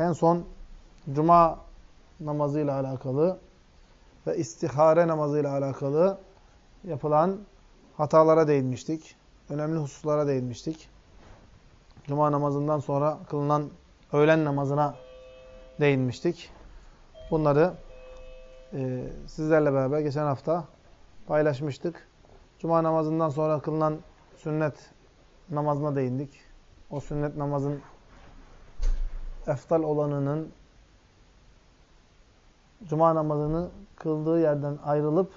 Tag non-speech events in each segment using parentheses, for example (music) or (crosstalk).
en son cuma namazıyla alakalı ve istihare namazıyla alakalı yapılan hatalara değinmiştik. Önemli hususlara değinmiştik. Cuma namazından sonra kılınan öğlen namazına değinmiştik. Bunları e, sizlerle beraber geçen hafta paylaşmıştık. Cuma namazından sonra kılınan sünnet namazına değindik. O sünnet namazın eftal olanının cuma namazını kıldığı yerden ayrılıp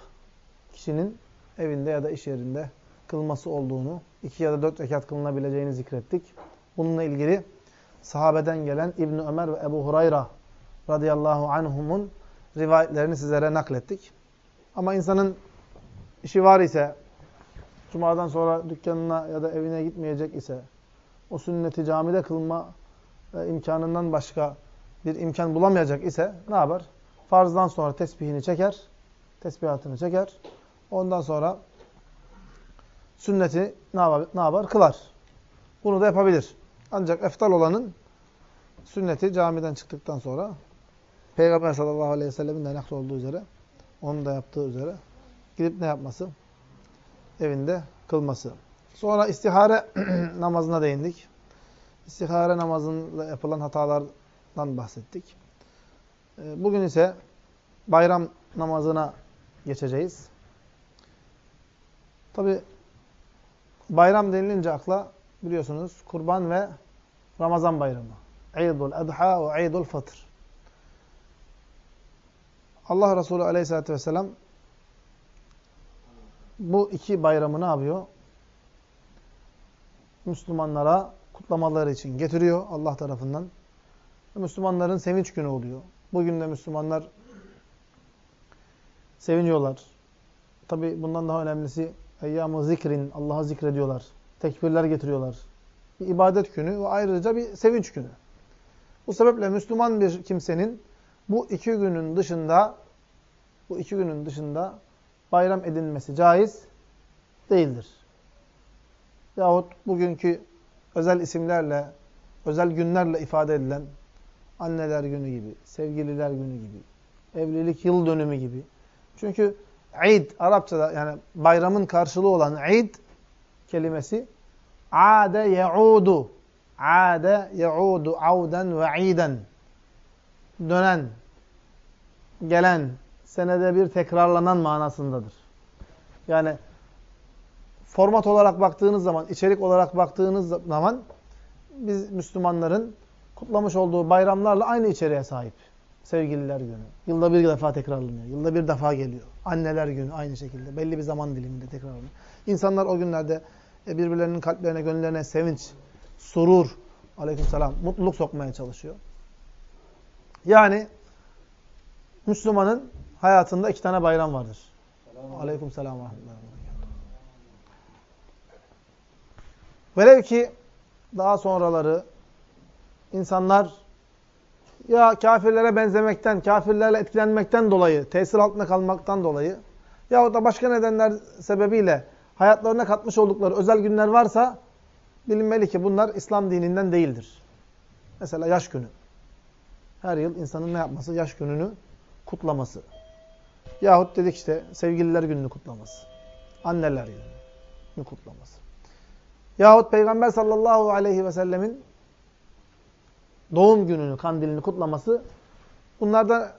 kişinin evinde ya da iş yerinde kılması olduğunu, iki ya da dört rekat kılınabileceğini zikrettik. Bununla ilgili sahabeden gelen İbn Ömer ve Ebu Hurayra radıyallahu anhumun rivayetlerini sizlere naklettik. Ama insanın işi var ise, cumadan sonra dükkanına ya da evine gitmeyecek ise, o sünneti camide kılma e, imkanından başka bir imkan bulamayacak ise ne yapar? Farzdan sonra tesbihini çeker, tesbihatını çeker. Ondan sonra sünneti ne yapar? Ne yapar? Kılar. Bunu da yapabilir. Ancak eftal olanın sünneti camiden çıktıktan sonra Peygamber sallallahu aleyhi ve sellemin de olduğu üzere, onun da yaptığı üzere gidip ne yapması? Evinde kılması. Sonra istihare (clears throat) namazına değindik. İstihare namazında yapılan hatalardan bahsettik. Ee, bugün ise bayram namazına geçeceğiz. Tabi bayram denilince akla biliyorsunuz kurban ve Ramazan bayramı. Eidul Adha ve Eidul Fıtr. Allah Resulü Aleyhisselatü vesselam bu iki bayramı ne yapıyor? Müslümanlara kutlamaları için getiriyor Allah tarafından. Müslümanların sevinç günü oluyor. Bugün de Müslümanlar seviniyorlar. Tabi bundan daha önemlisi eyyam zikrin, Allah'a zikrediyorlar. Tekbirler getiriyorlar. Bir ibadet günü ve ayrıca bir sevinç günü. Bu sebeple Müslüman bir kimsenin bu iki günün dışında bu iki günün dışında bayram edinmesi caiz değildir. Yahut bugünkü özel isimlerle, özel günlerle ifade edilen anneler günü gibi, sevgililer günü gibi, evlilik yıl dönümü gibi. Çünkü Eid, Arapçada yani bayramın karşılığı olan Eid kelimesi ade yaudu. Ade yaudu avden ve iden. Dönen, gelen, senede bir tekrarlanan manasındadır. Yani format olarak baktığınız zaman, içerik olarak baktığınız zaman biz Müslümanların kutlamış olduğu bayramlarla aynı içeriğe sahip. Sevgililer günü. Yılda bir defa tekrarlanıyor. Yılda bir defa geliyor. Anneler günü aynı şekilde. Belli bir zaman diliminde tekrarlanıyor. İnsanlar o günlerde e, birbirlerinin kalplerine, gönüllerine sevinç, surur, aleykümselam, mutluluk sokmaya çalışıyor. Yani Müslümanın hayatında iki tane bayram vardır. Aleykümselam ve Velev ki daha sonraları insanlar ya kafirlere benzemekten, kafirlerle etkilenmekten dolayı, tesir altında kalmaktan dolayı yahut da başka nedenler sebebiyle hayatlarına katmış oldukları özel günler varsa bilinmeli ki bunlar İslam dininden değildir. Mesela yaş günü. Her yıl insanın ne yapması? Yaş gününü kutlaması. Yahut dedik işte sevgililer gününü kutlaması. Anneler gününü kutlaması. Yahut Peygamber sallallahu aleyhi ve sellemin doğum gününü, kandilini kutlaması bunlar da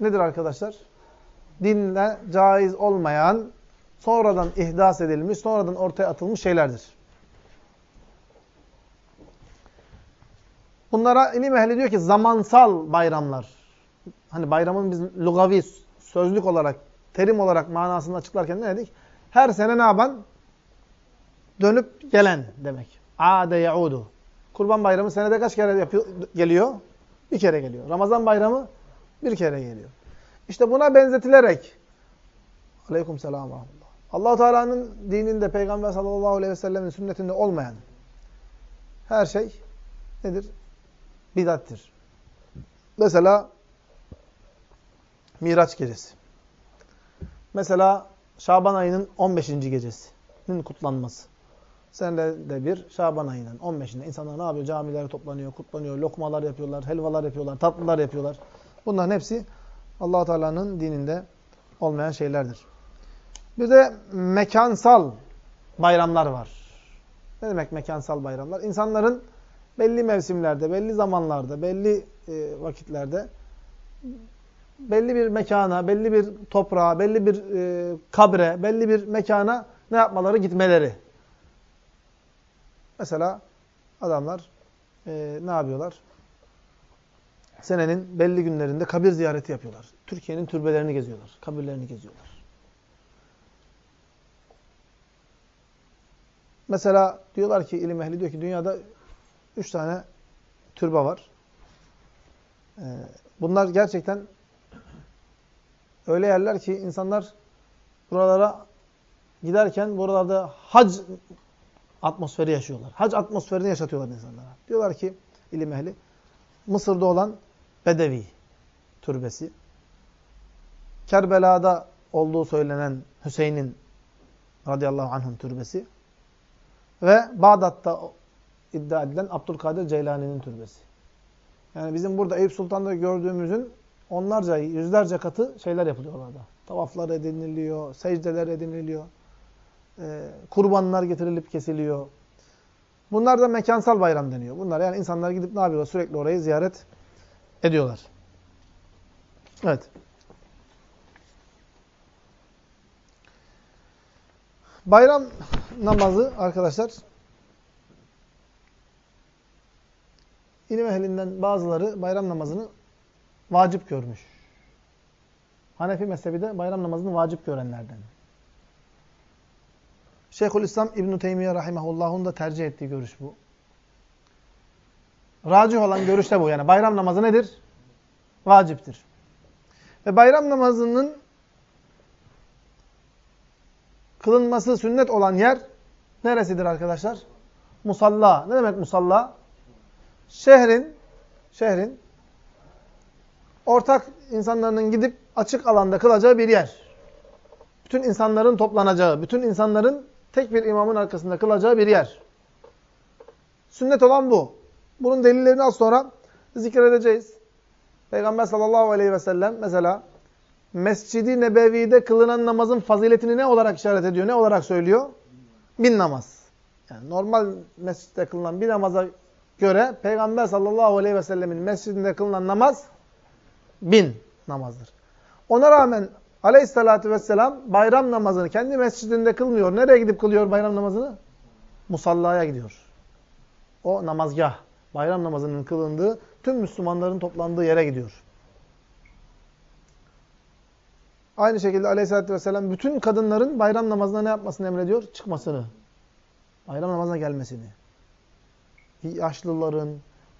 nedir arkadaşlar? Dinle caiz olmayan, sonradan ihdas edilmiş, sonradan ortaya atılmış şeylerdir. Bunlara ilim ehli diyor ki zamansal bayramlar. Hani bayramın biz lugavi, sözlük olarak, terim olarak manasını açıklarken ne dedik? Her sene ne yapan? Dönüp gelen demek. Ade yaudu. Kurban bayramı senede kaç kere yapıyor, geliyor? Bir kere geliyor. Ramazan bayramı bir kere geliyor. İşte buna benzetilerek Aleyküm selam allah Teala'nın dininde, Peygamber sallallahu aleyhi ve sellemin sünnetinde olmayan her şey nedir? Bidattir. Mesela Miraç gecesi. Mesela Şaban ayının 15. gecesinin kutlanması. Senede bir Şaban ayının 15'inde insanlar ne yapıyor? Camilere toplanıyor, kutlanıyor, lokmalar yapıyorlar, helvalar yapıyorlar, tatlılar yapıyorlar. Bunların hepsi allah Teala'nın dininde olmayan şeylerdir. Bir de mekansal bayramlar var. Ne demek mekansal bayramlar? İnsanların belli mevsimlerde, belli zamanlarda, belli e, vakitlerde belli bir mekana, belli bir toprağa, belli bir e, kabre, belli bir mekana ne yapmaları? Gitmeleri. Mesela adamlar e, ne yapıyorlar? Senenin belli günlerinde kabir ziyareti yapıyorlar. Türkiye'nin türbelerini geziyorlar, kabirlerini geziyorlar. Mesela diyorlar ki ilim ehli diyor ki dünyada üç tane türbe var. Ee, bunlar gerçekten öyle yerler ki insanlar buralara giderken buralarda hac atmosferi yaşıyorlar. Hac atmosferini yaşatıyorlar insanlara. Diyorlar ki ilim ehli Mısır'da olan Bedevi türbesi, Kerbela'da olduğu söylenen Hüseyin'in radıyallahu anh'ın türbesi ve Bağdat'ta iddia edilen Abdülkadir Ceylani'nin türbesi. Yani bizim burada Eyüp Sultan'da gördüğümüzün onlarca, yüzlerce katı şeyler yapılıyor orada. Tavaflar ediniliyor, secdeler ediniliyor, e, kurbanlar getirilip kesiliyor. Bunlar da mekansal bayram deniyor. Bunlar yani insanlar gidip ne yapıyorlar? Sürekli orayı ziyaret ediyorlar. Evet. Bayram namazı arkadaşlar ilim ehlinden bazıları bayram namazını vacip görmüş. Hanefi mezhebi de bayram namazını vacip görenlerden. Şeyhülislam İbn Teymiyye rahimehullah'un da tercih ettiği görüş bu. Racih olan görüş de bu. Yani bayram namazı nedir? Vaciptir. Ve bayram namazının kılınması sünnet olan yer neresidir arkadaşlar? Musalla. Ne demek musalla? Şehrin şehrin ortak insanların gidip açık alanda kılacağı bir yer. Bütün insanların toplanacağı, bütün insanların tek bir imamın arkasında kılacağı bir yer. Sünnet olan bu. Bunun delillerini az sonra zikredeceğiz. Peygamber sallallahu aleyhi ve sellem mesela Mescidi Nebevi'de kılınan namazın faziletini ne olarak işaret ediyor? Ne olarak söylüyor? Bin namaz. Yani normal mescitte kılınan bir namaza göre Peygamber sallallahu aleyhi ve sellemin mescidinde kılınan namaz bin namazdır. Ona rağmen aleyhissalatü vesselam bayram namazını kendi mescidinde kılmıyor. Nereye gidip kılıyor bayram namazını? Musallaya gidiyor. O namazgah, bayram namazının kılındığı, tüm Müslümanların toplandığı yere gidiyor. Aynı şekilde aleyhissalatü vesselam bütün kadınların bayram namazına ne yapmasını emrediyor? Çıkmasını. Bayram namazına gelmesini. Yaşlıların,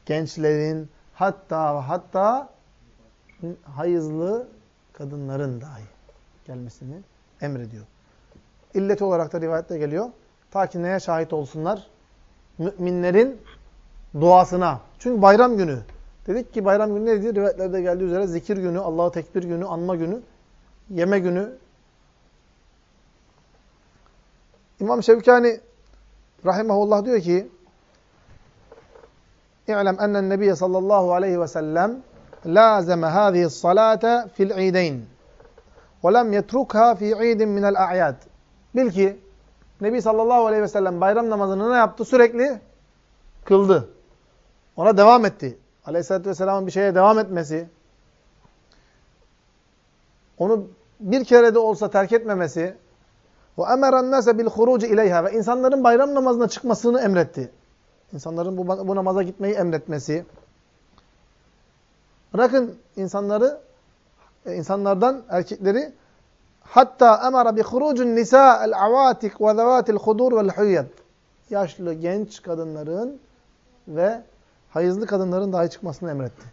gençlerin, hatta hatta hayızlı kadınların dahi gelmesini emrediyor. İllet olarak da rivayette geliyor. Ta ki neye şahit olsunlar? Müminlerin duasına. Çünkü bayram günü. Dedik ki bayram günü nedir? Rivayetlerde geldiği üzere zikir günü, Allah'ı tekbir günü, anma günü yeme günü. İmam Şevkani rahimahullah diyor ki İ'lem ennen nebiye sallallahu aleyhi ve sellem lazeme hâzihi salâte fil iideyn lem yetrukha fi iidin minel a'yad. Bil ki Nebi sallallahu aleyhi ve sellem bayram namazını ne yaptı? Sürekli kıldı. Ona devam etti. Aleyhisselatü vesselamın bir şeye devam etmesi, onu bir kere de olsa terk etmemesi ve emeran nase bil huruci ileyha ve insanların bayram namazına çıkmasını emretti. İnsanların bu, bu namaza gitmeyi emretmesi. Bırakın insanları e, insanlardan erkekleri hatta emara bi hurucun nisa el avatik ve zavatil hudur vel huyyad. Yaşlı genç kadınların ve hayızlı kadınların dahi çıkmasını emretti.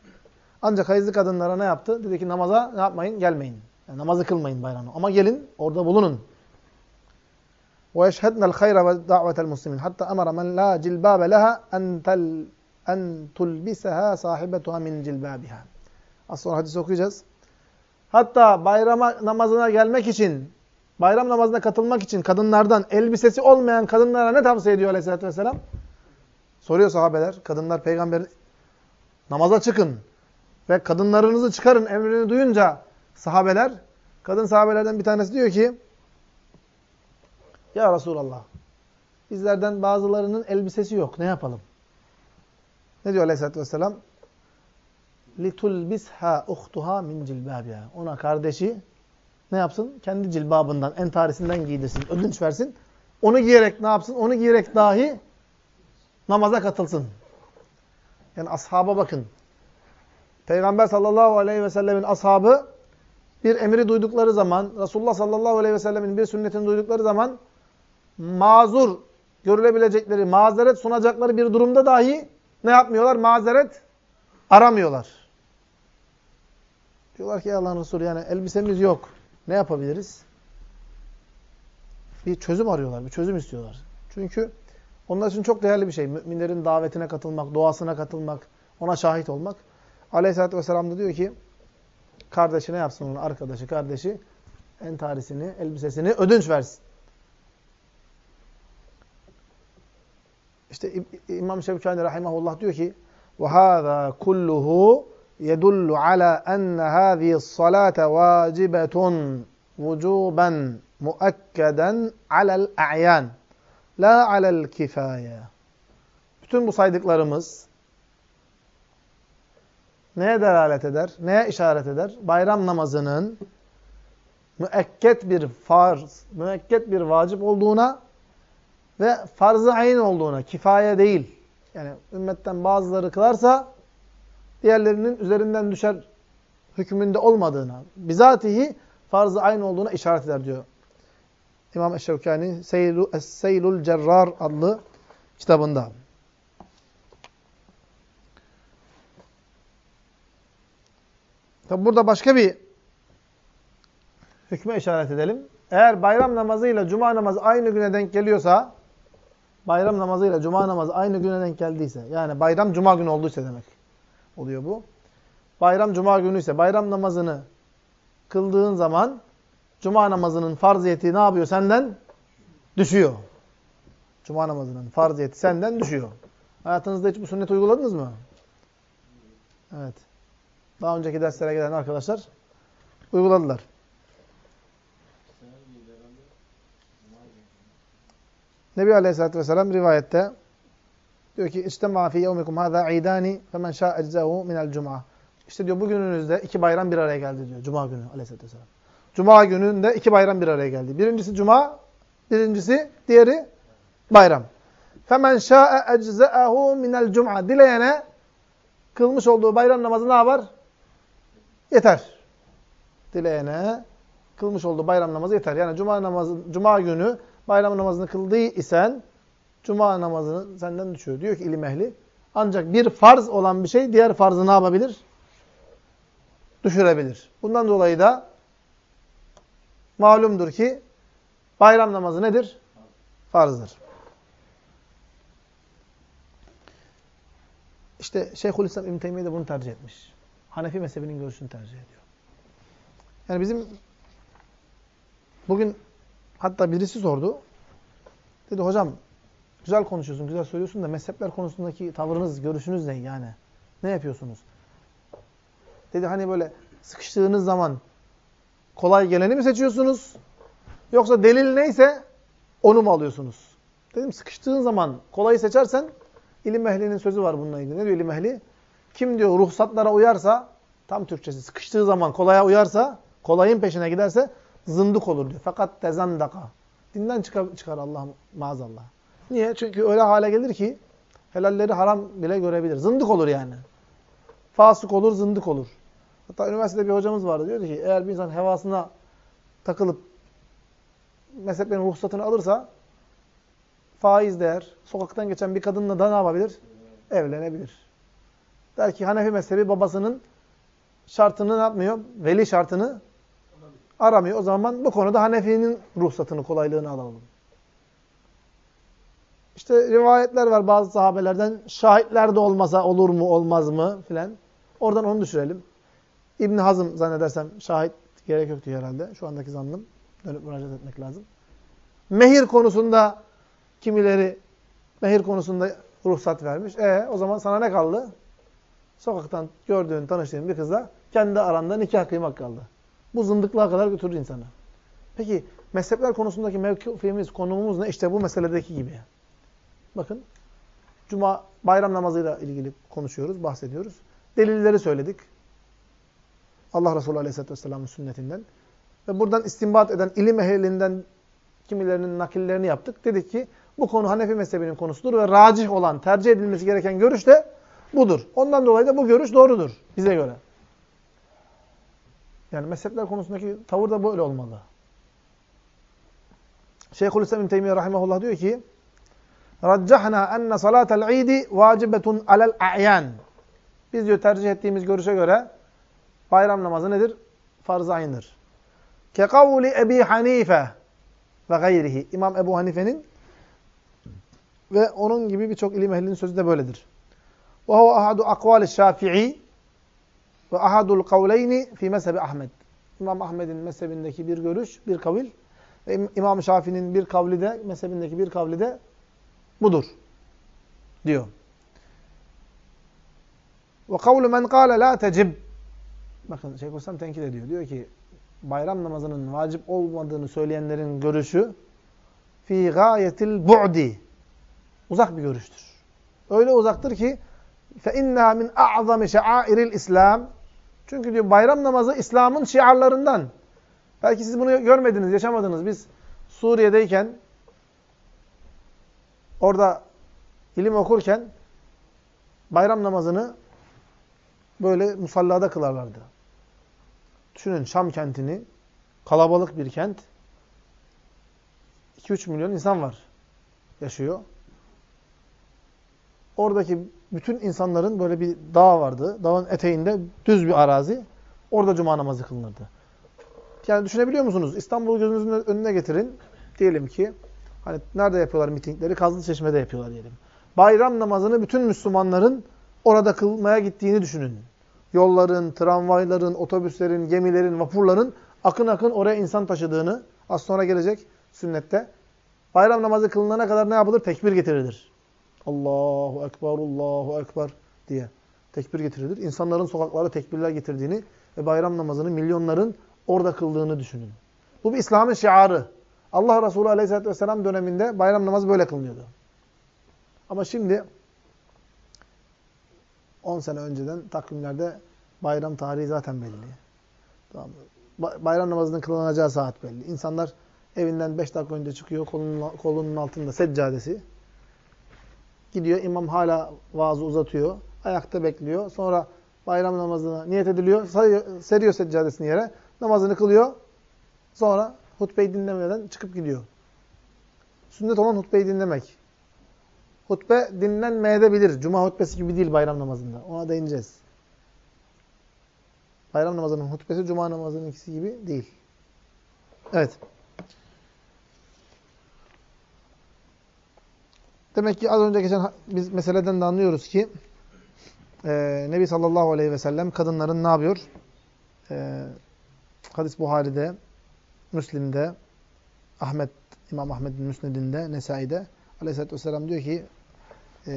Ancak hayızlı kadınlara ne yaptı? Dedi ki namaza ne yapmayın? Gelmeyin. Yani namazı kılmayın bayramı. Ama gelin orada bulunun. Ve yeşhednel hayra ve davetel muslimin. Hatta emara men la cilbabe leha en tel en tulbiseha sahibetuha min cilbabiha. Az sonra hadis okuyacağız. Hatta bayrama namazına gelmek için bayram namazına katılmak için kadınlardan elbisesi olmayan kadınlara ne tavsiye ediyor aleyhissalatü vesselam? Soruyor sahabeler. Kadınlar peygamber namaza çıkın ve kadınlarınızı çıkarın emrini duyunca sahabeler, kadın sahabelerden bir tanesi diyor ki Ya Resulallah bizlerden bazılarının elbisesi yok. Ne yapalım? Ne diyor aleyhissalatü vesselam? لِتُلْبِسْهَا اُخْتُهَا min cilbabiha. Ona kardeşi ne yapsın? Kendi cilbabından, entarisinden giydirsin, ödünç versin. Onu giyerek ne yapsın? Onu giyerek dahi namaza katılsın. Yani ashaba bakın. Peygamber sallallahu aleyhi ve sellemin ashabı bir emri duydukları zaman, Resulullah sallallahu aleyhi ve sellemin bir sünnetini duydukları zaman mazur görülebilecekleri, mazeret sunacakları bir durumda dahi ne yapmıyorlar? Mazeret aramıyorlar. Diyorlar ki Allah'ın Resulü yani elbisemiz yok. Ne yapabiliriz? Bir çözüm arıyorlar, bir çözüm istiyorlar. Çünkü onlar için çok değerli bir şey. Müminlerin davetine katılmak, duasına katılmak, ona şahit olmak. Aleyhisselatü Vesselam da diyor ki, kardeşine yapsın onun arkadaşı, kardeşi entarisini, elbisesini ödünç versin. İşte İmam Şevkani Rahimahullah diyor ki, وَهَذَا كُلُّهُ يَدُلُّ عَلَى أَنَّ هَذِهِ الصَّلَاةَ وَاجِبَةٌ وُجُوبًا مُؤَكَّدًا عَلَى الْاَعْيَانِ La alel kifaye. Bütün bu saydıklarımız neye delalet eder? Neye işaret eder? Bayram namazının müekket bir farz, müekket bir vacip olduğuna ve farz-ı ayn olduğuna, kifaye değil. Yani ümmetten bazıları kılarsa diğerlerinin üzerinden düşer hükmünde olmadığına, bizatihi farz-ı ayn olduğuna işaret eder diyor İmam Eşşevkani Es-Seylul Cerrar adlı kitabında. Tabi burada başka bir hükme işaret edelim. Eğer bayram namazıyla cuma namazı aynı güne denk geliyorsa, bayram namazıyla cuma namazı aynı güne denk geldiyse, yani bayram cuma günü olduysa demek oluyor bu. Bayram cuma günü ise bayram namazını kıldığın zaman Cuma namazının farziyeti ne yapıyor senden? Düşüyor. Cuma namazının farziyeti senden düşüyor. Hayatınızda hiç bu sünnet uyguladınız mı? Evet. Daha önceki derslere gelen arkadaşlar uyguladılar. Nebi Aleyhisselatü Vesselam rivayette diyor ki İçtemâ fî yevmikum hâzâ idâni femen şâ eczehu minel cum'a. İşte diyor bugününüzde iki bayram bir araya geldi diyor. Cuma günü Aleyhisselatü Vesselam. Cuma gününde iki bayram bir araya geldi. Birincisi cuma, birincisi diğeri bayram. Femen şa'e ecze'ehu minel cum'a. Dileyene kılmış olduğu bayram namazı ne yapar? Yeter. Dileyene kılmış olduğu bayram namazı yeter. Yani cuma namazı cuma günü bayram namazını kıldığı isen cuma namazını senden düşüyor. Diyor ki ilim ehli ancak bir farz olan bir şey diğer farzı ne yapabilir? Düşürebilir. Bundan dolayı da malumdur ki bayram namazı nedir? Farzdır. İşte Şeyhülislam İbn Teymiye de bunu tercih etmiş. Hanefi mezhebinin görüşünü tercih ediyor. Yani bizim bugün hatta birisi sordu. Dedi hocam güzel konuşuyorsun, güzel söylüyorsun da mezhepler konusundaki tavrınız, görüşünüz ne yani? Ne yapıyorsunuz? Dedi hani böyle sıkıştığınız zaman kolay geleni mi seçiyorsunuz? Yoksa delil neyse onu mu alıyorsunuz? Dedim sıkıştığın zaman kolayı seçersen ilim ehlinin sözü var bununla ilgili. Ne diyor ilim ehli? Kim diyor ruhsatlara uyarsa tam Türkçesi sıkıştığı zaman kolaya uyarsa kolayın peşine giderse zındık olur diyor. Fakat tezandaka. Dinden çıkar, çıkar Allah maazallah. Niye? Çünkü öyle hale gelir ki helalleri haram bile görebilir. Zındık olur yani. Fasık olur, zındık olur. Hatta üniversitede bir hocamız vardı. Diyordu ki eğer bir insan hevasına takılıp mezheplerin ruhsatını alırsa faiz değer, sokaktan geçen bir kadınla da ne yapabilir? Evlenebilir. Der ki Hanefi mezhebi babasının şartını ne yapmıyor? Veli şartını aramıyor. O zaman bu konuda Hanefi'nin ruhsatını, kolaylığını alalım. İşte rivayetler var bazı sahabelerden. Şahitler de olmasa olur mu, olmaz mı filan. Oradan onu düşürelim. İbn Hazım zannedersem şahit gerek yoktu herhalde. Şu andaki zannım. dönüp müracaat etmek lazım. Mehir konusunda kimileri mehir konusunda ruhsat vermiş. E o zaman sana ne kaldı? Sokaktan gördüğün, tanıştığın bir kızla kendi aranda nikah kıymak kaldı. Bu zındıklığa kadar götürür insanı. Peki mezhepler konusundaki mevkifimiz, konumumuz ne? İşte bu meseledeki gibi. Bakın, Cuma bayram namazıyla ilgili konuşuyoruz, bahsediyoruz. Delilleri söyledik. Allah Resulü Aleyhisselatü Vesselam'ın sünnetinden. Ve buradan istinbat eden ilim ehlinden kimilerinin nakillerini yaptık. Dedik ki bu konu Hanefi mezhebinin konusudur ve racih olan, tercih edilmesi gereken görüş de budur. Ondan dolayı da bu görüş doğrudur bize göre. Yani mezhepler konusundaki tavır da böyle olmalı. Şeyhülislam İbn Teymiyye rahimehullah diyor ki: "Raccahna enne salatel idi vacibetun alel a'yan." Biz diyor tercih ettiğimiz görüşe göre bayram namazı nedir? Farz-ı aynıdır. Ke kavli Ebi Hanife ve gayrihi. İmam Ebu Hanife'nin ve onun gibi birçok ilim ehlinin sözü de böyledir. Ve huve ahadu akvali şafi'i ve ahadul kavleyni fi mezhebi Ahmed. İmam Ahmed'in mezhebindeki bir görüş, bir kavil ve İmam Şafii'nin bir kavli de, mezhebindeki bir kavli de budur. Diyor. Ve kavlu men kâle la tecib. Bakın Şeyhülislam tenkit ediyor. Diyor ki bayram namazının vacip olmadığını söyleyenlerin görüşü fi gayetil bu'di. Uzak bir görüştür. Öyle uzaktır ki fe inna min a'zami şa'airil İslam. Çünkü diyor bayram namazı İslam'ın şiarlarından. Belki siz bunu görmediniz, yaşamadınız. Biz Suriye'deyken orada ilim okurken bayram namazını böyle musallada kılarlardı. Düşünün Şam kentini, kalabalık bir kent. 2-3 milyon insan var, yaşıyor. Oradaki bütün insanların böyle bir dağ vardı. Dağın eteğinde düz bir arazi. Orada cuma namazı kılınırdı. Yani düşünebiliyor musunuz? İstanbul'u gözünüzün önüne getirin. Diyelim ki hani nerede yapıyorlar mitingleri? Kazlıçeşme'de yapıyorlar diyelim. Bayram namazını bütün Müslümanların orada kılmaya gittiğini düşünün. Yolların, tramvayların, otobüslerin, gemilerin, vapurların akın akın oraya insan taşıdığını az sonra gelecek sünnette. Bayram namazı kılınana kadar ne yapılır? Tekbir getirilir. Allahu Ekber, Allahu Ekber diye tekbir getirilir. İnsanların sokaklara tekbirler getirdiğini ve bayram namazını milyonların orada kıldığını düşünün. Bu bir İslam'ın şiarı. Allah Resulü Aleyhisselatü Vesselam döneminde bayram namazı böyle kılınıyordu. Ama şimdi 10 sene önceden takvimlerde bayram tarihi zaten belli. Tamam. Bayram namazının kılınacağı saat belli. İnsanlar evinden 5 dakika önce çıkıyor kolunun, kolunun altında seccadesi. Gidiyor imam hala vaazı uzatıyor. Ayakta bekliyor. Sonra bayram namazına niyet ediliyor. Sayıyor, seriyor seccadesini yere. Namazını kılıyor. Sonra hutbeyi dinlemeden çıkıp gidiyor. Sünnet olan hutbeyi dinlemek. Hutbe dinlenmeyebilir. Cuma hutbesi gibi değil bayram namazında. Ona değineceğiz. Bayram namazının hutbesi cuma namazının ikisi gibi değil. Evet. Demek ki az önce geçen biz meseleden de anlıyoruz ki e, Nebi sallallahu aleyhi ve sellem kadınların ne yapıyor? E, hadis Buhari'de, Müslim'de, Ahmet, İmam Ahmet'in Müsned'inde, Nesai'de aleyhissalatü vesselam diyor ki e,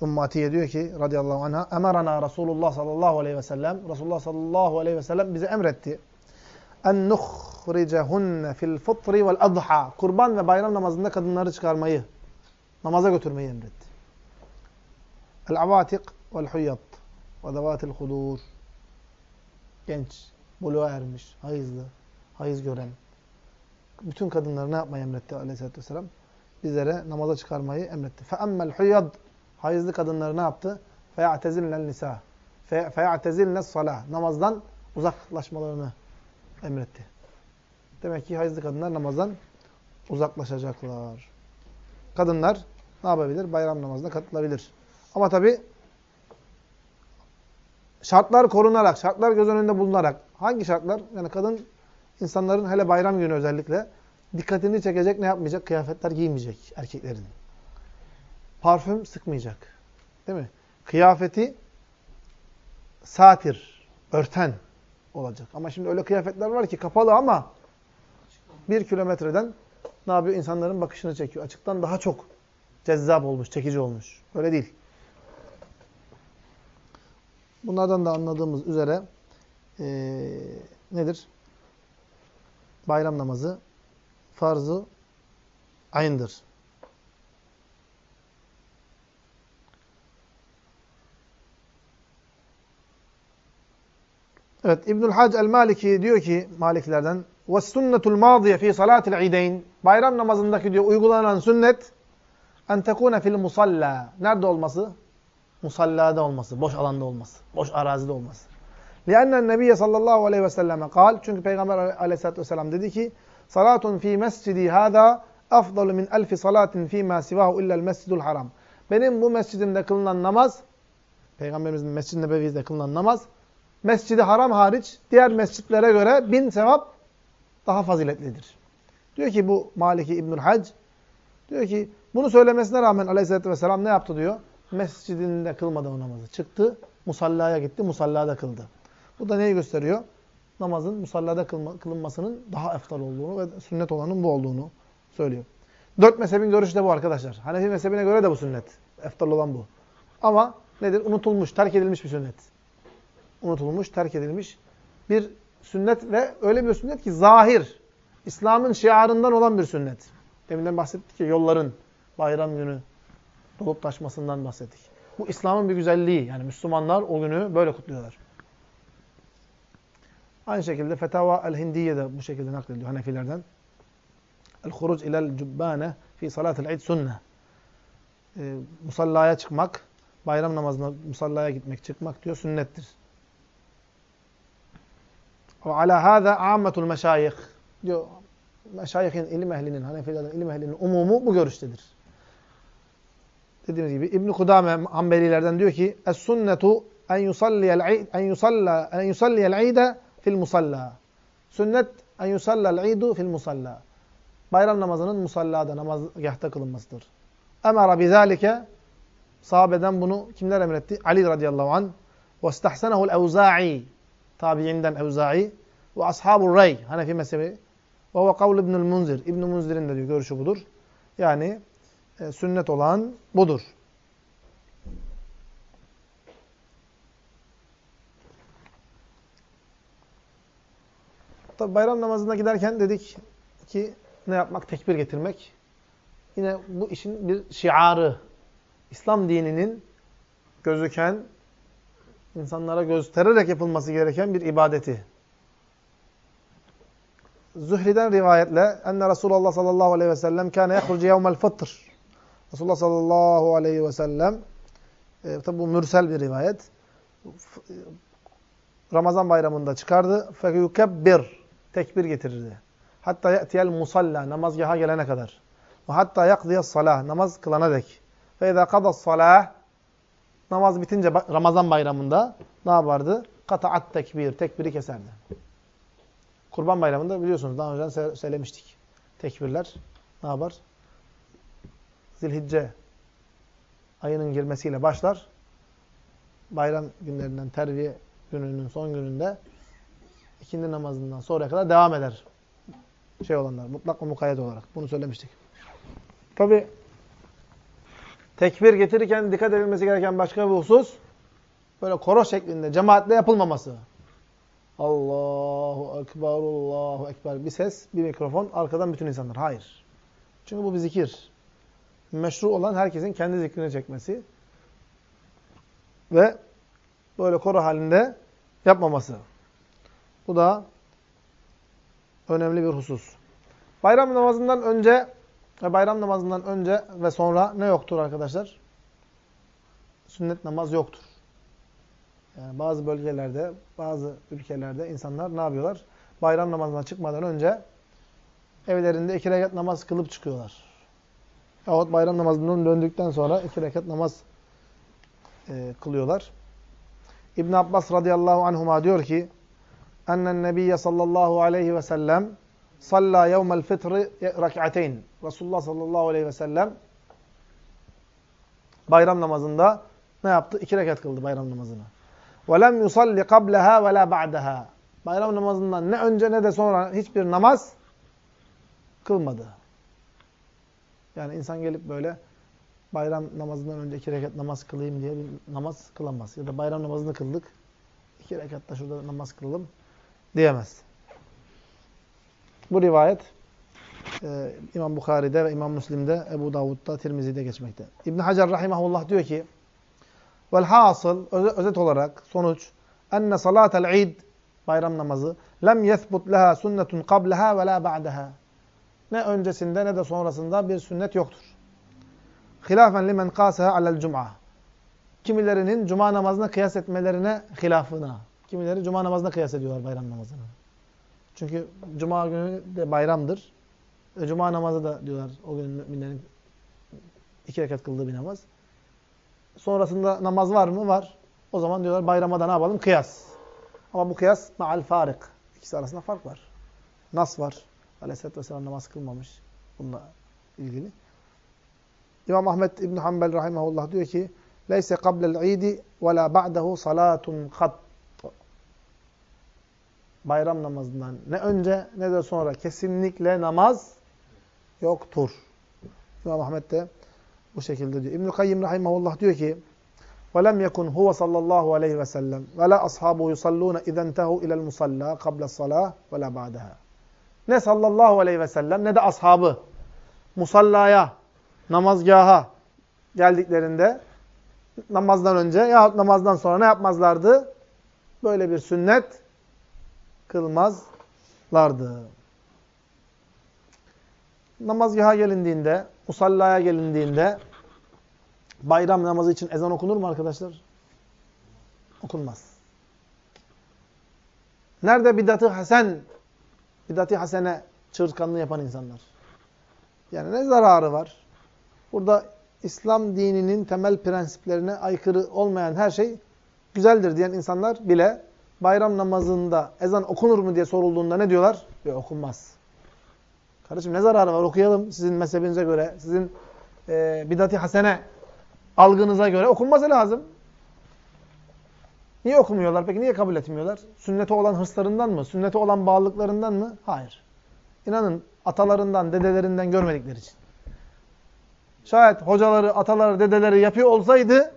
Ummatiye diyor ki radıyallahu anh'a emarana Resulullah sallallahu aleyhi ve sellem Resulullah sallallahu aleyhi ve sellem bize emretti. En nuhricehunne fil fıtri vel adha. Kurban ve bayram namazında kadınları çıkarmayı namaza götürmeyi emretti. El-avatik vel-huyyat ve zavatil hudur. Genç, buluğa ermiş, hayızlı, hayız gören bütün kadınları ne yapmayı emretti aleyhissalatü vesselam? Bizlere namaza çıkarmayı emretti. فَاَمَّا الْحُيَّدْ Hayızlı kadınları ne yaptı? فَيَعْتَزِلْنَ النِّسَى فَيَعْتَزِلْنَ الصَّلَاةِ Namazdan uzaklaşmalarını emretti. Demek ki hayızlı kadınlar namazdan uzaklaşacaklar. Kadınlar ne yapabilir? Bayram namazına katılabilir. Ama tabi şartlar korunarak, şartlar göz önünde bulunarak. Hangi şartlar? Yani kadın insanların hele bayram günü özellikle dikkatini çekecek ne yapmayacak? Kıyafetler giymeyecek erkeklerin. Parfüm sıkmayacak. Değil mi? Kıyafeti satir, örten olacak. Ama şimdi öyle kıyafetler var ki kapalı ama bir kilometreden ne yapıyor? İnsanların bakışını çekiyor. Açıktan daha çok cezzap olmuş, çekici olmuş. Öyle değil. Bunlardan da anladığımız üzere ee, nedir? Bayram namazı farz-ı aynıdır. Evet İbnül Hac el-Maliki diyor ki Maliklerden sünnetul madiye fi salatil ideyn bayram namazındaki diyor uygulanan sünnet en tekune fil musalla. Nerede olması? Musallada olması, boş alanda olması, boş arazide olması. Lianne Nebiye sallallahu aleyhi ve selleme kal. Çünkü Peygamber aleyhissalatü vesselam dedi ki Salatun fi mescidi hâdâ afdalu min elfi salatin fîmâ sivahu illel mescidul haram. Benim bu mescidimde kılınan namaz, Peygamberimizin mescid-i kılınan namaz, mescidi haram hariç diğer mescitlere göre bin sevap daha faziletlidir. Diyor ki bu Maliki İbnül Hac, diyor ki bunu söylemesine rağmen aleyhissalatü vesselam ne yaptı diyor? Mescidinde kılmadı o namazı. Çıktı, musallaya gitti, musallada kıldı. Bu da neyi gösteriyor? Namazın musallada kılınmasının daha eftal olduğunu ve sünnet olanın bu olduğunu söylüyor. Dört mezhebin görüşü de bu arkadaşlar. Hanefi mezhebine göre de bu sünnet. Eftal olan bu. Ama nedir? Unutulmuş, terk edilmiş bir sünnet. Unutulmuş, terk edilmiş bir sünnet ve öyle bir sünnet ki zahir. İslam'ın şiarından olan bir sünnet. Deminden bahsettik ya yolların bayram günü dolup taşmasından bahsettik. Bu İslam'ın bir güzelliği. Yani Müslümanlar o günü böyle kutluyorlar. Aynı şekilde Fetava el-Hindiye de bu şekilde naklediyor Hanefilerden. El-Huruc ilel cübbâne fi salatil id sünne. E, musallaya çıkmak, bayram namazına musallaya gitmek, çıkmak diyor sünnettir. Ve ala hâzâ âmmetul meşâyih. Diyor, meşayihin, ilim ehlinin, Hanefilerden ilim ehlinin umumu bu görüştedir. Dediğimiz gibi İbn Kudame Hanbelilerden diyor ki: "Es-sünnetu en yusalliyel en en yusalliyel ide fil musalla. Sünnet en yusallal idu fil musalla. Bayram namazının musallada, namazgahta kılınmasıdır. Emara bizalike sahabeden bunu kimler emretti? Ali radıyallahu an ve istahsenehu'l Evza'i tabiinden Evza'i ve ashabul rey Hanefi mezhebi ve ve kavl İbnül Munzir. İbn Munzir'in de diyor görüşü budur. Yani e, sünnet olan budur. Tabi bayram namazına giderken dedik ki ne yapmak? Tekbir getirmek. Yine bu işin bir şiarı. İslam dininin gözüken, insanlara göstererek yapılması gereken bir ibadeti. Zühri'den rivayetle enne Resulullah sallallahu aleyhi ve sellem kâne yehrucu yevmel fıtr. Resulullah sallallahu aleyhi ve sellem e, tabi bu mürsel bir rivayet. Ramazan bayramında çıkardı. Fekükebbir tekbir getirirdi. Hatta ye'tiyel musalla namazgaha gelene kadar. Ve hatta yakdiyes salah namaz kılana dek. Ve izâ kadas salah namaz bitince Ramazan bayramında ne yapardı? Kata'at tekbir, tekbiri keserdi. Kurban bayramında biliyorsunuz daha önce söylemiştik. Tekbirler ne yapar? Zilhicce ayının girmesiyle başlar. Bayram günlerinden terviye gününün son gününde ikindi namazından sonraya kadar devam eder. Şey olanlar, mutlak ve mukayyet olarak. Bunu söylemiştik. Tabi tekbir getirirken dikkat edilmesi gereken başka bir husus, böyle koro şeklinde cemaatle yapılmaması. Allahu Ekber, Allahu Ekber. Bir ses, bir mikrofon, arkadan bütün insanlar. Hayır. Çünkü bu bir zikir. Meşru olan herkesin kendi zikrini çekmesi. Ve böyle koro halinde yapmaması. Bu da önemli bir husus. Bayram namazından önce ve bayram namazından önce ve sonra ne yoktur arkadaşlar? Sünnet namaz yoktur. Yani bazı bölgelerde, bazı ülkelerde insanlar ne yapıyorlar? Bayram namazına çıkmadan önce evlerinde iki rekat namaz kılıp çıkıyorlar. Yahut bayram namazından döndükten sonra iki rekat namaz e, kılıyorlar. İbn Abbas radıyallahu anhuma diyor ki ennen nebiyye sallallahu aleyhi ve sellem salla yevmel fitri rak'ateyn. Resulullah sallallahu aleyhi ve sellem bayram namazında ne yaptı? İki rekat kıldı bayram namazını. وَلَمْ يُصَلِّ قَبْلَهَا وَلَا بَعْدَهَا Bayram namazından ne önce ne de sonra hiçbir namaz kılmadı. وَلَمْ يُصَلِّ قَبْلَهَا وَلَا بَعْدَهَا. Bayram namazından ne önce ne de sonra hiçbir namaz kılmadı. kılmadı. Yani insan gelip böyle bayram namazından önce iki rekat namaz kılayım diye bir namaz kılamaz. Ya da bayram namazını kıldık, iki rekatta şurada namaz kılalım diyemez. Bu rivayet e, İmam Bukhari'de ve İmam Müslim'de, Ebu Davud'da, Tirmizi'de geçmekte. İbn Hacer rahimahullah diyor ki: "Vel hasıl özet olarak sonuç enne salatel id bayram namazı lem yethbut leha sünnetun qablaha ve la ba'daha." Ne öncesinde ne de sonrasında bir sünnet yoktur. Hilafen limen qasaha alel cum'a. Kimilerinin cuma namazına kıyas etmelerine hilafına. Kimileri cuma namazına kıyas ediyorlar bayram namazını. Çünkü cuma günü de bayramdır. E, cuma namazı da diyorlar o gün müminlerin iki rekat kıldığı bir namaz. Sonrasında namaz var mı? Var. O zaman diyorlar bayrama da ne yapalım? Kıyas. Ama bu kıyas ma'al farik. İkisi arasında fark var. Nas var. Aleyhisselatü Vesselam namaz kılmamış. Bununla ilgili. İmam Ahmet İbn Hanbel rahimahullah diyor ki: "Leyse qabla'l idi ve la ba'dahu salatun kat." Bayram namazından ne önce ne de sonra kesinlikle namaz yoktur. İmam Ahmet de bu şekilde diyor. İbn Kayyim rahimahullah diyor ki: "Ve yekun huve sallallahu aleyhi ve sellem ve la ashabu yusalluna izen tehu ila'l musalla qabla salah ve la ba'daha." Ne sallallahu aleyhi ve sellem ne de ashabı musallaya, namazgaha geldiklerinde namazdan önce yahut namazdan sonra ne yapmazlardı? Böyle bir sünnet kılmazlardı. Namazgaha gelindiğinde, musallaya gelindiğinde bayram namazı için ezan okunur mu arkadaşlar? Okunmaz. Nerede bidatı hasen bidat-i hasene çırtkanlığı yapan insanlar. Yani ne zararı var? Burada İslam dininin temel prensiplerine aykırı olmayan her şey güzeldir diyen insanlar bile bayram namazında ezan okunur mu diye sorulduğunda ne diyorlar? Yok okunmaz. Kardeşim ne zararı var? Okuyalım sizin mezhebinize göre, sizin e, bidat-i hasene algınıza göre okunması lazım. Niye okumuyorlar? Peki niye kabul etmiyorlar? Sünnete olan hırslarından mı? Sünnete olan bağlılıklarından mı? Hayır. İnanın atalarından, dedelerinden görmedikleri için. Şayet hocaları, ataları, dedeleri yapıyor olsaydı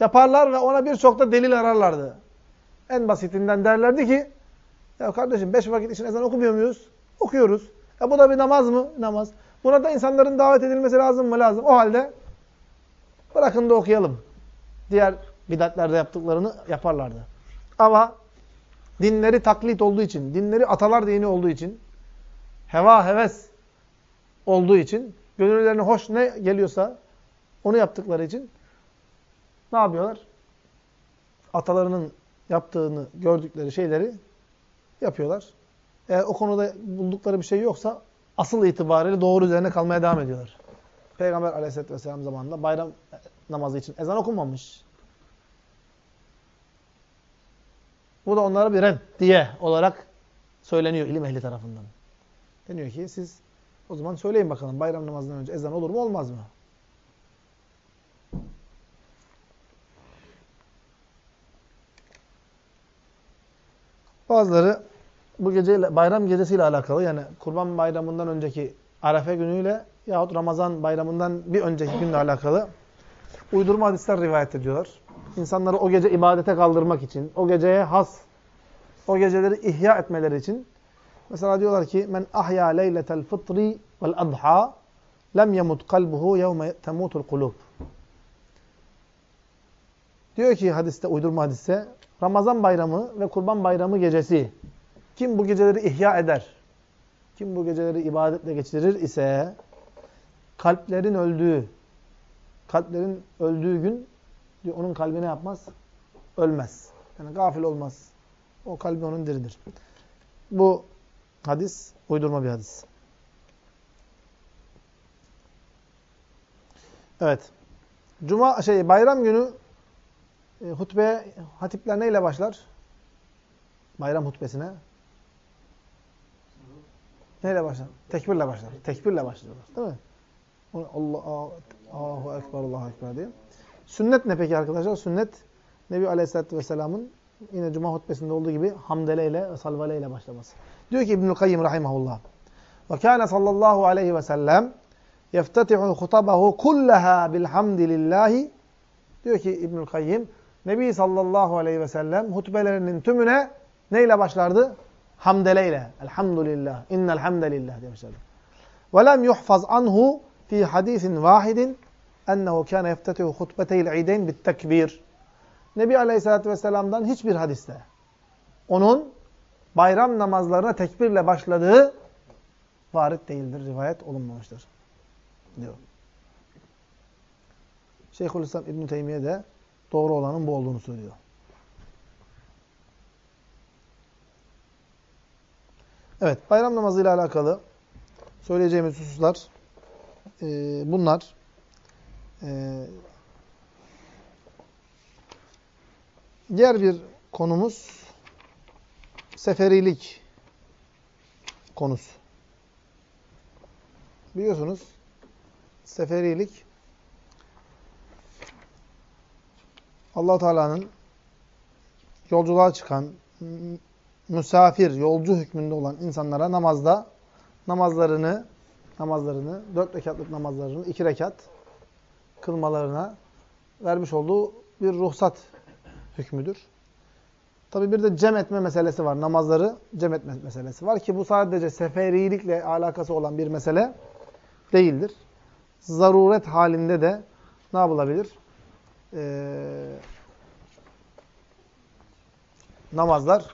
yaparlar ve ona birçok da delil ararlardı. En basitinden derlerdi ki ya kardeşim beş vakit için ezan okumuyor muyuz? Okuyoruz. Ya bu da bir namaz mı? Namaz. Buna da insanların davet edilmesi lazım mı? Lazım. O halde bırakın da okuyalım. Diğer bidatlerde yaptıklarını yaparlardı. Ama dinleri taklit olduğu için, dinleri atalar dini olduğu için, heva heves olduğu için, gönüllerine hoş ne geliyorsa onu yaptıkları için ne yapıyorlar? Atalarının yaptığını gördükleri şeyleri yapıyorlar. Eğer o konuda buldukları bir şey yoksa asıl itibariyle doğru üzerine kalmaya devam ediyorlar. Peygamber aleyhisselatü vesselam zamanında bayram namazı için ezan okunmamış. Bu da onlara bir reddiye olarak söyleniyor ilim ehli tarafından. Deniyor ki siz o zaman söyleyin bakalım bayram namazından önce ezan olur mu olmaz mı? Bazıları bu geceyle bayram gecesiyle alakalı yani Kurban Bayramı'ndan önceki Arefe günüyle yahut Ramazan Bayramı'ndan bir önceki günle alakalı uydurma hadisler rivayet ediyorlar. İnsanları o gece ibadete kaldırmak için, o geceye has, o geceleri ihya etmeleri için. Mesela diyorlar ki, men ahya leyletel fıtri vel adha lem yemut kalbuhu yevme temutul kulub. Diyor ki hadiste, uydurma hadiste, Ramazan bayramı ve kurban bayramı gecesi kim bu geceleri ihya eder, kim bu geceleri ibadetle geçirir ise kalplerin öldüğü, kalplerin öldüğü gün diyor, onun kalbine yapmaz? Ölmez. Yani gafil olmaz. O kalbi onun diridir. Bu hadis uydurma bir hadis. Evet. Cuma şey bayram günü e, hutbeye hatipler neyle başlar? Bayram hutbesine. Neyle başlar? Tekbirle başlar. Tekbirle başlıyorlar. Değil mi? Allah Allahu ekber Allahu ekber diye. Sünnet ne peki arkadaşlar? Sünnet Nebi Aleyhisselatü Vesselam'ın yine Cuma hutbesinde olduğu gibi hamdele ile, salvale ile başlaması. Diyor ki İbnül Kayyim rahimahullah. Ve kâne sallallahu aleyhi ve sellem yeftetihu hutabahu kullaha bilhamdillahi diyor ki İbnül Kayyim Nebi sallallahu aleyhi ve sellem hutbelerinin tümüne neyle başlardı? Hamdeleyle. Elhamdülillah. İnnel hamdelillah demişler. Ve lem yuhfaz anhu fi hadisin vahidin ennehu kâne yeftetihu hutbeteyl ideyn bit tekbir. Nebi Aleyhisselatü Vesselam'dan hiçbir hadiste onun bayram namazlarına tekbirle başladığı varit değildir, rivayet olunmamıştır. Diyor. Şeyhülislam İbn Teymiye de doğru olanın bu olduğunu söylüyor. Evet, bayram namazıyla alakalı söyleyeceğimiz hususlar e, bunlar. E, diğer bir konumuz seferilik konusu. Biliyorsunuz seferilik allah Teala'nın yolculuğa çıkan, misafir, yolcu hükmünde olan insanlara namazda namazlarını, namazlarını, dört rekatlık namazlarını iki rekat kılmalarına vermiş olduğu bir ruhsat hükmüdür. Tabi bir de cem etme meselesi var. Namazları cem etme meselesi var ki bu sadece seferilikle alakası olan bir mesele değildir. Zaruret halinde de ne yapılabilir? Ee, namazlar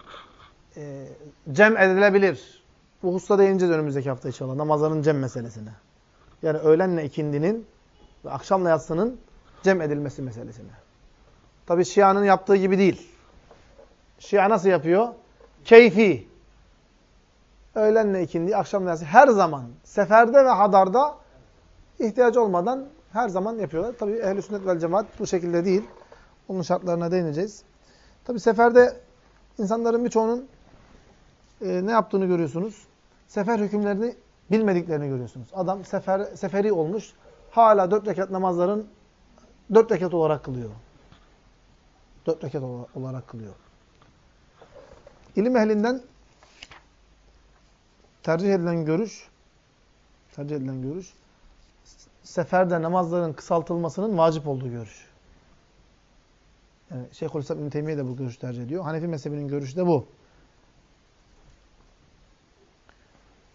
e, cem edilebilir. Bu hususta değineceğiz önümüzdeki hafta inşallah. Namazların cem meselesine. Yani öğlenle ikindinin ve akşamla yatsının cem edilmesi meselesine. Tabi Şia'nın yaptığı gibi değil. Şia nasıl yapıyor? Keyfi. Öğlenle ikindi, akşamla yatsı. Her zaman seferde ve hadarda ihtiyacı olmadan her zaman yapıyorlar. Tabi ehl-i sünnet vel cemaat bu şekilde değil. Onun şartlarına değineceğiz. Tabi seferde insanların birçoğunun e, ne yaptığını görüyorsunuz. Sefer hükümlerini bilmediklerini görüyorsunuz. Adam sefer, seferi olmuş. Hala dört rekat namazların dört rekat olarak kılıyor. Dört rekat olarak kılıyor. İlim ehlinden tercih edilen görüş tercih edilen görüş seferde namazların kısaltılmasının vacip olduğu görüş. Yani Şeyhülislam İbn Teymiye de bu görüşü tercih ediyor. Hanefi mezhebinin görüşü de bu.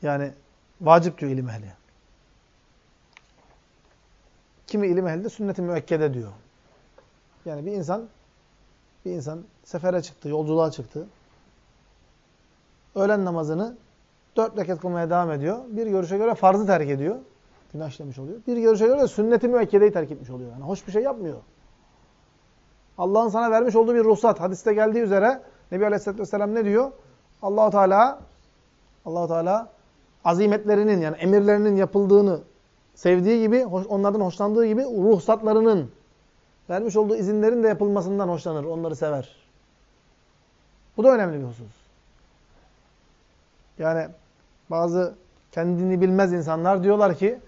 Yani vacip diyor ilim ehli. Kimi ilim ehli de sünnet-i müekkede diyor. Yani bir insan bir insan sefere çıktı, yolculuğa çıktı. Öğlen namazını dört rekat kılmaya devam ediyor. Bir görüşe göre farzı terk ediyor. Günah işlemiş oluyor. Bir görüşe göre de sünnet-i müekkedeyi terk etmiş oluyor. Yani hoş bir şey yapmıyor. Allah'ın sana vermiş olduğu bir ruhsat. Hadiste geldiği üzere Nebi Aleyhisselatü Vesselam ne diyor? Allahu Teala Allahu Teala azimetlerinin yani emirlerinin yapıldığını sevdiği gibi, onlardan hoşlandığı gibi ruhsatlarının vermiş olduğu izinlerin de yapılmasından hoşlanır, onları sever. Bu da önemli bir husus. Yani bazı kendini bilmez insanlar diyorlar ki,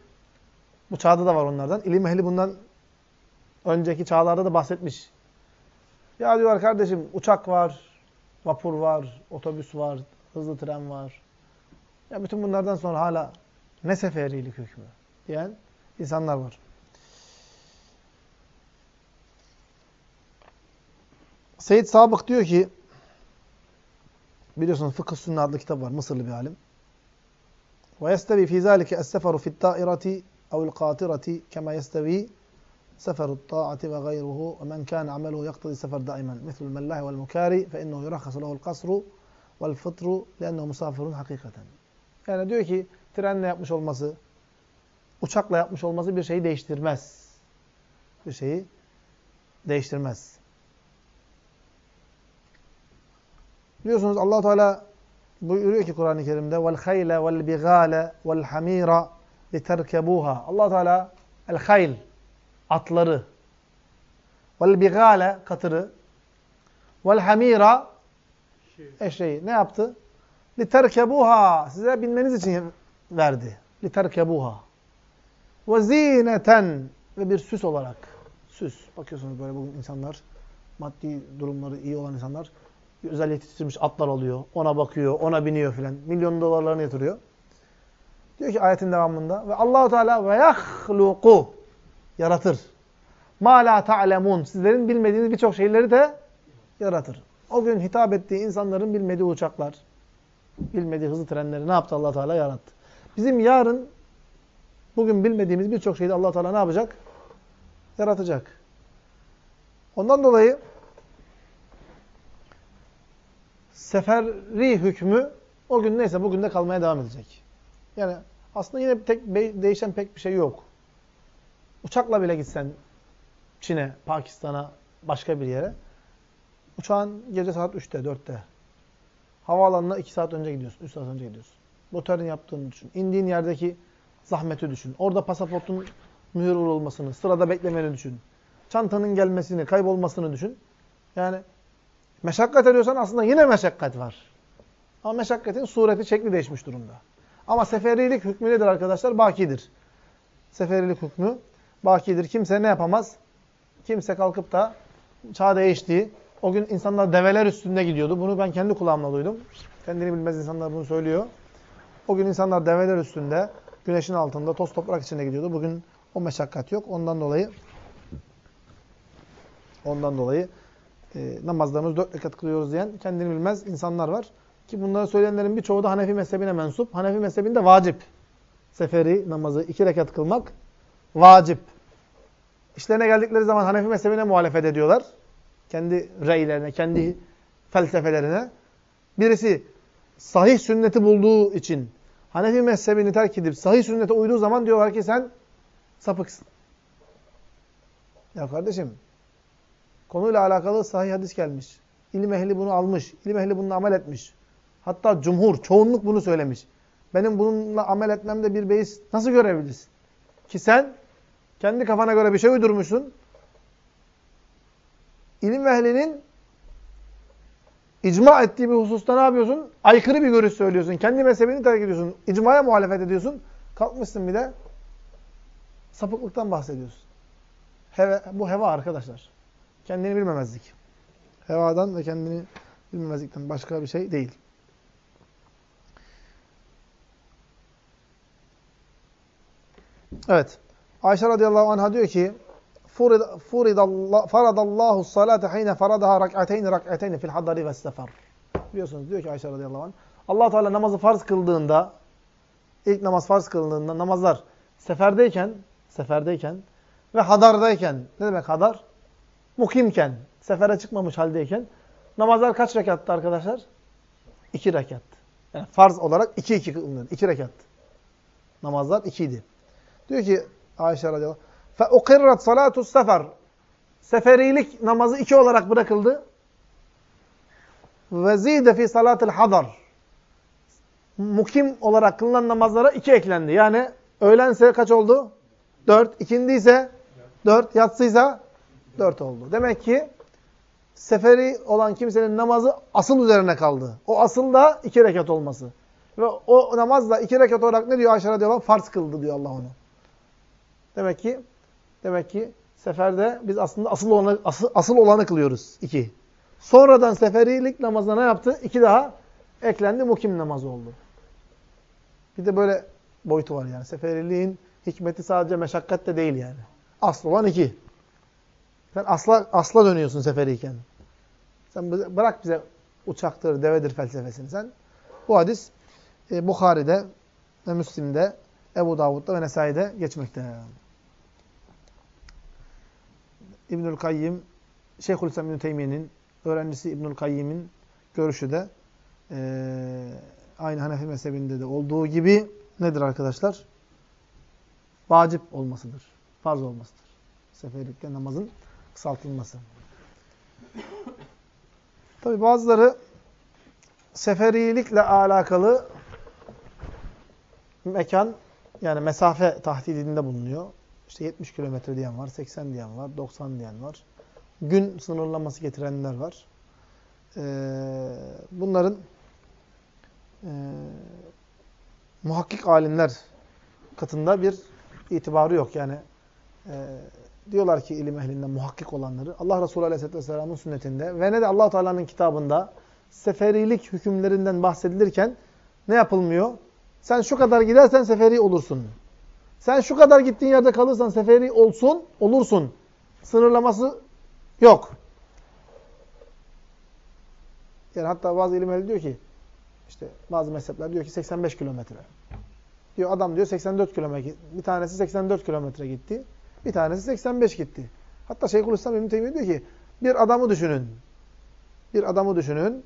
bu çağda da var onlardan, ilim ehli bundan önceki çağlarda da bahsetmiş. Ya diyorlar kardeşim uçak var, vapur var, otobüs var, hızlı tren var. Ya bütün bunlardan sonra hala ne seferilik hükmü diyen insanlar var. Seyyid Sabık diyor ki biliyorsunuz Fıkıh Sünne adlı kitap var. Mısırlı bir alim. Ve yestevi fî zâlike es-seferu fi't-tâirati ta'ati ve gayruhu ve men kâne ameluhu yaktadi sefer daimen mislul mellâhi vel mukâri fe innehu yurakhasu lehu'l kasru vel fıtru lennehu musafirun hakikaten. Yani diyor ki trenle yapmış olması, uçakla yapmış olması bir şeyi değiştirmez. Bir şeyi değiştirmez. Biliyorsunuz allah Teala buyuruyor ki Kur'an-ı Kerim'de vel hayle vel literkebuha. allah Teala el hayl atları vel bigale katırı vel hamira eşeği ne yaptı? literkebuha size binmeniz için verdi. Ve zineten ve bir süs olarak. Süs. Bakıyorsunuz böyle bugün insanlar maddi durumları iyi olan insanlar özel yetiştirmiş atlar alıyor. Ona bakıyor, ona biniyor filan. Milyon dolarlarını yatırıyor. Diyor ki ayetin devamında ve Allahu Teala ve yahluku yaratır. Ma la ta'lemun. Sizlerin bilmediğiniz birçok şeyleri de yaratır. O gün hitap ettiği insanların bilmediği uçaklar, bilmediği hızlı trenleri ne yaptı Allah Teala yarattı. Bizim yarın bugün bilmediğimiz birçok şeyi Allah Teala ne yapacak? Yaratacak. Ondan dolayı seferi hükmü o gün neyse bugün de kalmaya devam edecek. Yani aslında yine tek değişen pek bir şey yok. Uçakla bile gitsen Çin'e, Pakistan'a, başka bir yere uçağın gece saat 3'te, 4'te. Havaalanına 2 saat önce gidiyorsun, 3 saat önce gidiyorsun. Motorun yaptığını düşün. İndiğin yerdeki zahmeti düşün. Orada pasaportun mühür olmasını, sırada beklemeni düşün. Çantanın gelmesini, kaybolmasını düşün. Yani meşakkat ediyorsan aslında yine meşakkat var. Ama meşakkatin sureti, şekli değişmiş durumda. Ama seferilik hükmü nedir arkadaşlar? Bakidir. Seferilik hükmü bakidir. Kimse ne yapamaz? Kimse kalkıp da çağ değişti. O gün insanlar develer üstünde gidiyordu. Bunu ben kendi kulağımla duydum. Kendini bilmez insanlar bunu söylüyor. O gün insanlar develer üstünde, güneşin altında, toz toprak içinde gidiyordu. Bugün o meşakkat yok. Ondan dolayı ondan dolayı e, namazlarımızı dört rekat kılıyoruz diyen kendini bilmez insanlar var. Ki bunları söyleyenlerin birçoğu da Hanefi mezhebine mensup. Hanefi mezhebinde vacip. Seferi namazı iki rekat kılmak vacip. İşlerine geldikleri zaman Hanefi mezhebine muhalefet ediyorlar. Kendi reylerine, kendi felsefelerine. Birisi sahih sünneti bulduğu için Hanefi mezhebini terk edip sahih sünnete uyduğu zaman diyorlar ki sen sapıksın. Ya kardeşim konuyla alakalı sahih hadis gelmiş. İlim ehli bunu almış. İlim ehli bununla amel etmiş. Hatta cumhur, çoğunluk bunu söylemiş. Benim bununla amel etmemde bir beis nasıl görebilirsin? Ki sen kendi kafana göre bir şey uydurmuşsun. İlim ehlinin icma ettiği bir hususta ne yapıyorsun? Aykırı bir görüş söylüyorsun. Kendi mezhebini terk ediyorsun. İcmaya muhalefet ediyorsun. Kalkmışsın bir de sapıklıktan bahsediyorsun. Heve, bu heva arkadaşlar. Kendini bilmemezlik. Hevadan ve kendini bilmemezlikten başka bir şey değil. Evet. Ayşe radıyallahu anh'a diyor ki faradallahu salate hayne faradaha rak'ateyni rak'ateyni fil hadari ve sefer. Biliyorsunuz diyor ki Ayşe radıyallahu anh. allah Teala namazı farz kıldığında, ilk namaz farz kıldığında namazlar seferdeyken, seferdeyken ve hadardayken, ne demek hadar? Mukimken, sefere çıkmamış haldeyken, namazlar kaç rekattı arkadaşlar? İki rekat. Yani farz olarak iki iki kılınır. İki rekat. Namazlar ikiydi. Diyor ki Ayşe radıyallahu anh, فَاُقِرَّتْ صَلَاتُ السَّفَرِ Seferilik namazı iki olarak bırakıldı. وَزِيدَ فِي صَلَاتِ الْحَضَرِ Mukim olarak kılınan namazlara iki eklendi. Yani öğlense kaç oldu? Dört. İkindi ise dört. Yatsıysa dört oldu. Demek ki seferi olan kimsenin namazı asıl üzerine kaldı. O asıl da iki rekat olması. Ve o namazla iki rekat olarak ne diyor Ayşe radıyallahu anh? Farz kıldı diyor Allah onu. Demek ki demek ki seferde biz aslında asıl olanı, asıl, asıl olanı kılıyoruz. iki. Sonradan seferilik namazına ne yaptı? İki daha eklendi. Mukim namazı oldu. Bir de böyle boyutu var yani. Seferiliğin hikmeti sadece meşakkat de değil yani. Asıl olan iki. Sen asla, asla dönüyorsun seferiyken. Sen bırak bize uçaktır, devedir felsefesini sen. Bu hadis e, Bukhari'de ve Müslim'de, Ebu Davud'da ve Nesai'de geçmekte. İbnül Kayyim, Şeyhülislam İbn Teymiye'nin öğrencisi İbnül Kayyim'in görüşü de e, aynı Hanefi mezhebinde de olduğu gibi nedir arkadaşlar? Vacip olmasıdır. Farz olmasıdır. Seferlikte namazın kısaltılması. Tabi bazıları seferilikle alakalı mekan yani mesafe tahdidinde bulunuyor. İşte 70 kilometre diyen var, 80 diyen var, 90 diyen var. Gün sınırlaması getirenler var. Ee, bunların e, muhakkik alimler katında bir itibarı yok. Yani e, diyorlar ki ilim ehlinden muhakkik olanları Allah Resulü Aleyhisselatü Vesselam'ın sünnetinde ve ne de allah Teala'nın kitabında seferilik hükümlerinden bahsedilirken ne yapılmıyor? Sen şu kadar gidersen seferi olursun. Sen şu kadar gittiğin yerde kalırsan seferi olsun, olursun. Sınırlaması yok. Yani hatta bazı ilim diyor ki, işte bazı mezhepler diyor ki 85 kilometre. Diyor adam diyor 84 kilometre. Bir tanesi 84 kilometre gitti. Bir tanesi 85 gitti. Hatta Şeyhülislam İbn Teymiye diyor ki bir adamı düşünün. Bir adamı düşünün.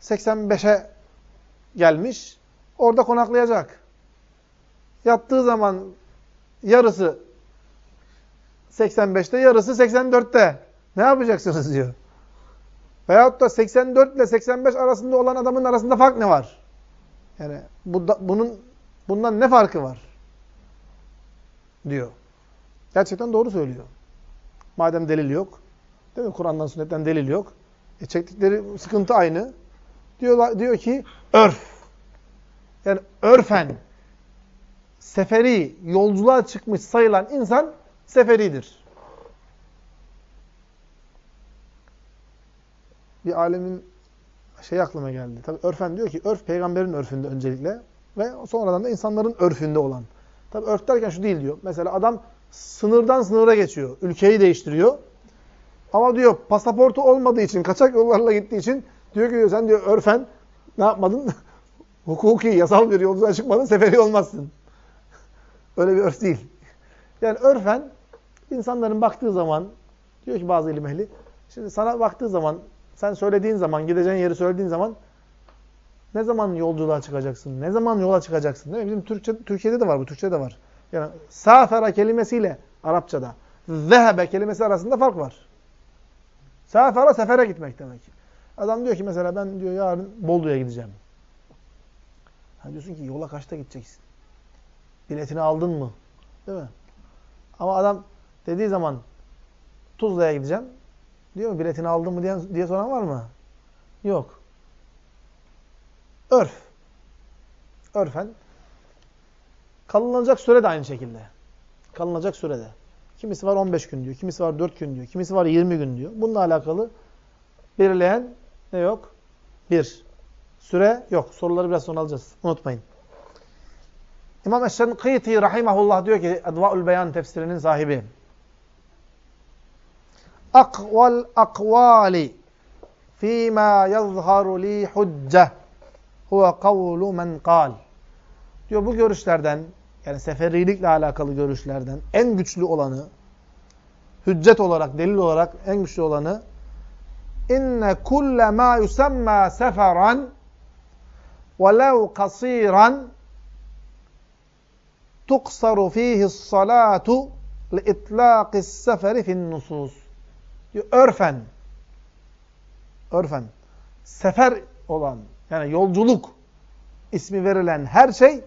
85'e gelmiş. Orada konaklayacak. Yattığı zaman yarısı 85'te, yarısı 84'te. Ne yapacaksınız diyor. Veyahut da 84 ile 85 arasında olan adamın arasında fark ne var? Yani bu da, bunun bundan ne farkı var? Diyor. Gerçekten doğru söylüyor. Madem delil yok. Değil mi? Kur'an'dan sünnetten delil yok. E çektikleri sıkıntı aynı. Diyorlar, diyor ki örf. Yani örfen seferi, yolculuğa çıkmış sayılan insan seferidir. Bir alemin şey aklıma geldi. Tabi örfen diyor ki örf peygamberin örfünde öncelikle ve sonradan da insanların örfünde olan. Tabi örf derken şu değil diyor. Mesela adam sınırdan sınıra geçiyor. Ülkeyi değiştiriyor. Ama diyor pasaportu olmadığı için, kaçak yollarla gittiği için diyor ki diyor, sen diyor örfen ne yapmadın? (laughs) Hukuki, yasal bir yolculuğa çıkmadın, seferi olmazsın. Öyle bir örf değil. Yani örfen insanların baktığı zaman diyor ki bazı ilim ehli şimdi sana baktığı zaman sen söylediğin zaman, gideceğin yeri söylediğin zaman ne zaman yolculuğa çıkacaksın? Ne zaman yola çıkacaksın? Değil mi? Bizim Türkçe, Türkiye'de de var bu, Türkçe'de de var. Yani safera kelimesiyle Arapçada zehebe kelimesi arasında fark var. Safera sefere gitmek demek. Adam diyor ki mesela ben diyor yarın Bolu'ya gideceğim. Ha diyorsun ki yola kaçta gideceksin? Biletini aldın mı? Değil mi? Ama adam dediği zaman Tuzla'ya gideceğim. Diyor mu biletini aldın mı diye, diye soran var mı? Yok. Örf. Örfen. Kalınacak süre de aynı şekilde. Kalınacak sürede. Kimisi var 15 gün diyor, kimisi var 4 gün diyor, kimisi var 20 gün diyor. Bununla alakalı belirleyen ne yok? Bir. Süre yok. Soruları biraz sonra alacağız. Unutmayın. İmam Eşşenkıti rahimahullah diyor ki Edva'ül Beyan tefsirinin sahibi. Akval akvali fîmâ yazharu li hucce huve kavlu men kal. Diyor bu görüşlerden yani seferilikle alakalı görüşlerden en güçlü olanı hüccet olarak, delil olarak en güçlü olanı inne kulle ma yusemma seferan velev kasiran tuksaru fihi salatu li itlaqis seferi fin nusus. Diyor, örfen örfen sefer olan yani yolculuk ismi verilen her şey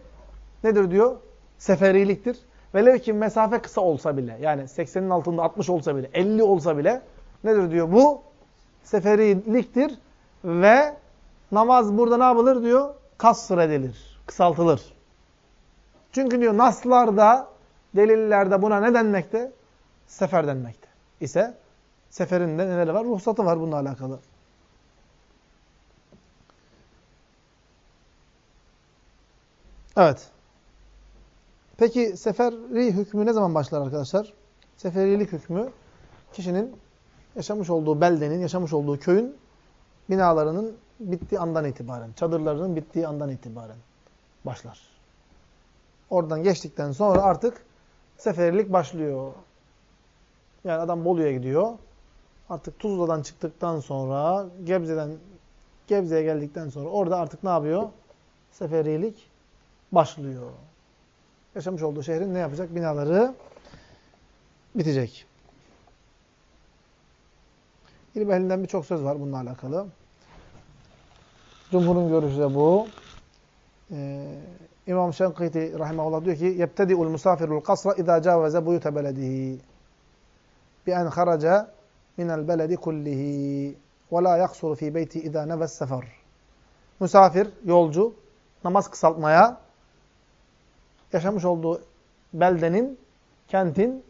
nedir diyor? Seferiliktir. Velev ki mesafe kısa olsa bile yani 80'in altında 60 olsa bile 50 olsa bile nedir diyor? Bu seferiliktir ve namaz burada ne yapılır diyor? Kasr edilir, kısaltılır. Çünkü diyor naslarda, delillerde buna ne denmekte? Sefer denmekte. İse seferinde neler var? Ruhsatı var bununla alakalı. Evet. Peki seferi hükmü ne zaman başlar arkadaşlar? Seferilik hükmü kişinin yaşamış olduğu beldenin, yaşamış olduğu köyün binalarının bittiği andan itibaren, çadırlarının bittiği andan itibaren başlar. Oradan geçtikten sonra artık seferilik başlıyor. Yani adam Bolu'ya gidiyor. Artık Tuzla'dan çıktıktan sonra Gebze'den Gebze'ye geldikten sonra orada artık ne yapıyor? Seferilik başlıyor. Yaşamış olduğu şehrin ne yapacak? Binaları bitecek. İlim ehlinden birçok söz var bununla alakalı. Cumhurun görüşü de bu. Ee, İmam Şenkiti rahimahullah diyor ki yebtedi'ul musafirul kasra izâ câveze buyute beledihi bi en haraca minel beledi kullihi ve la yaksuru fi beyti izâ neves sefer. Misafir, yolcu namaz kısaltmaya yaşamış olduğu beldenin, kentin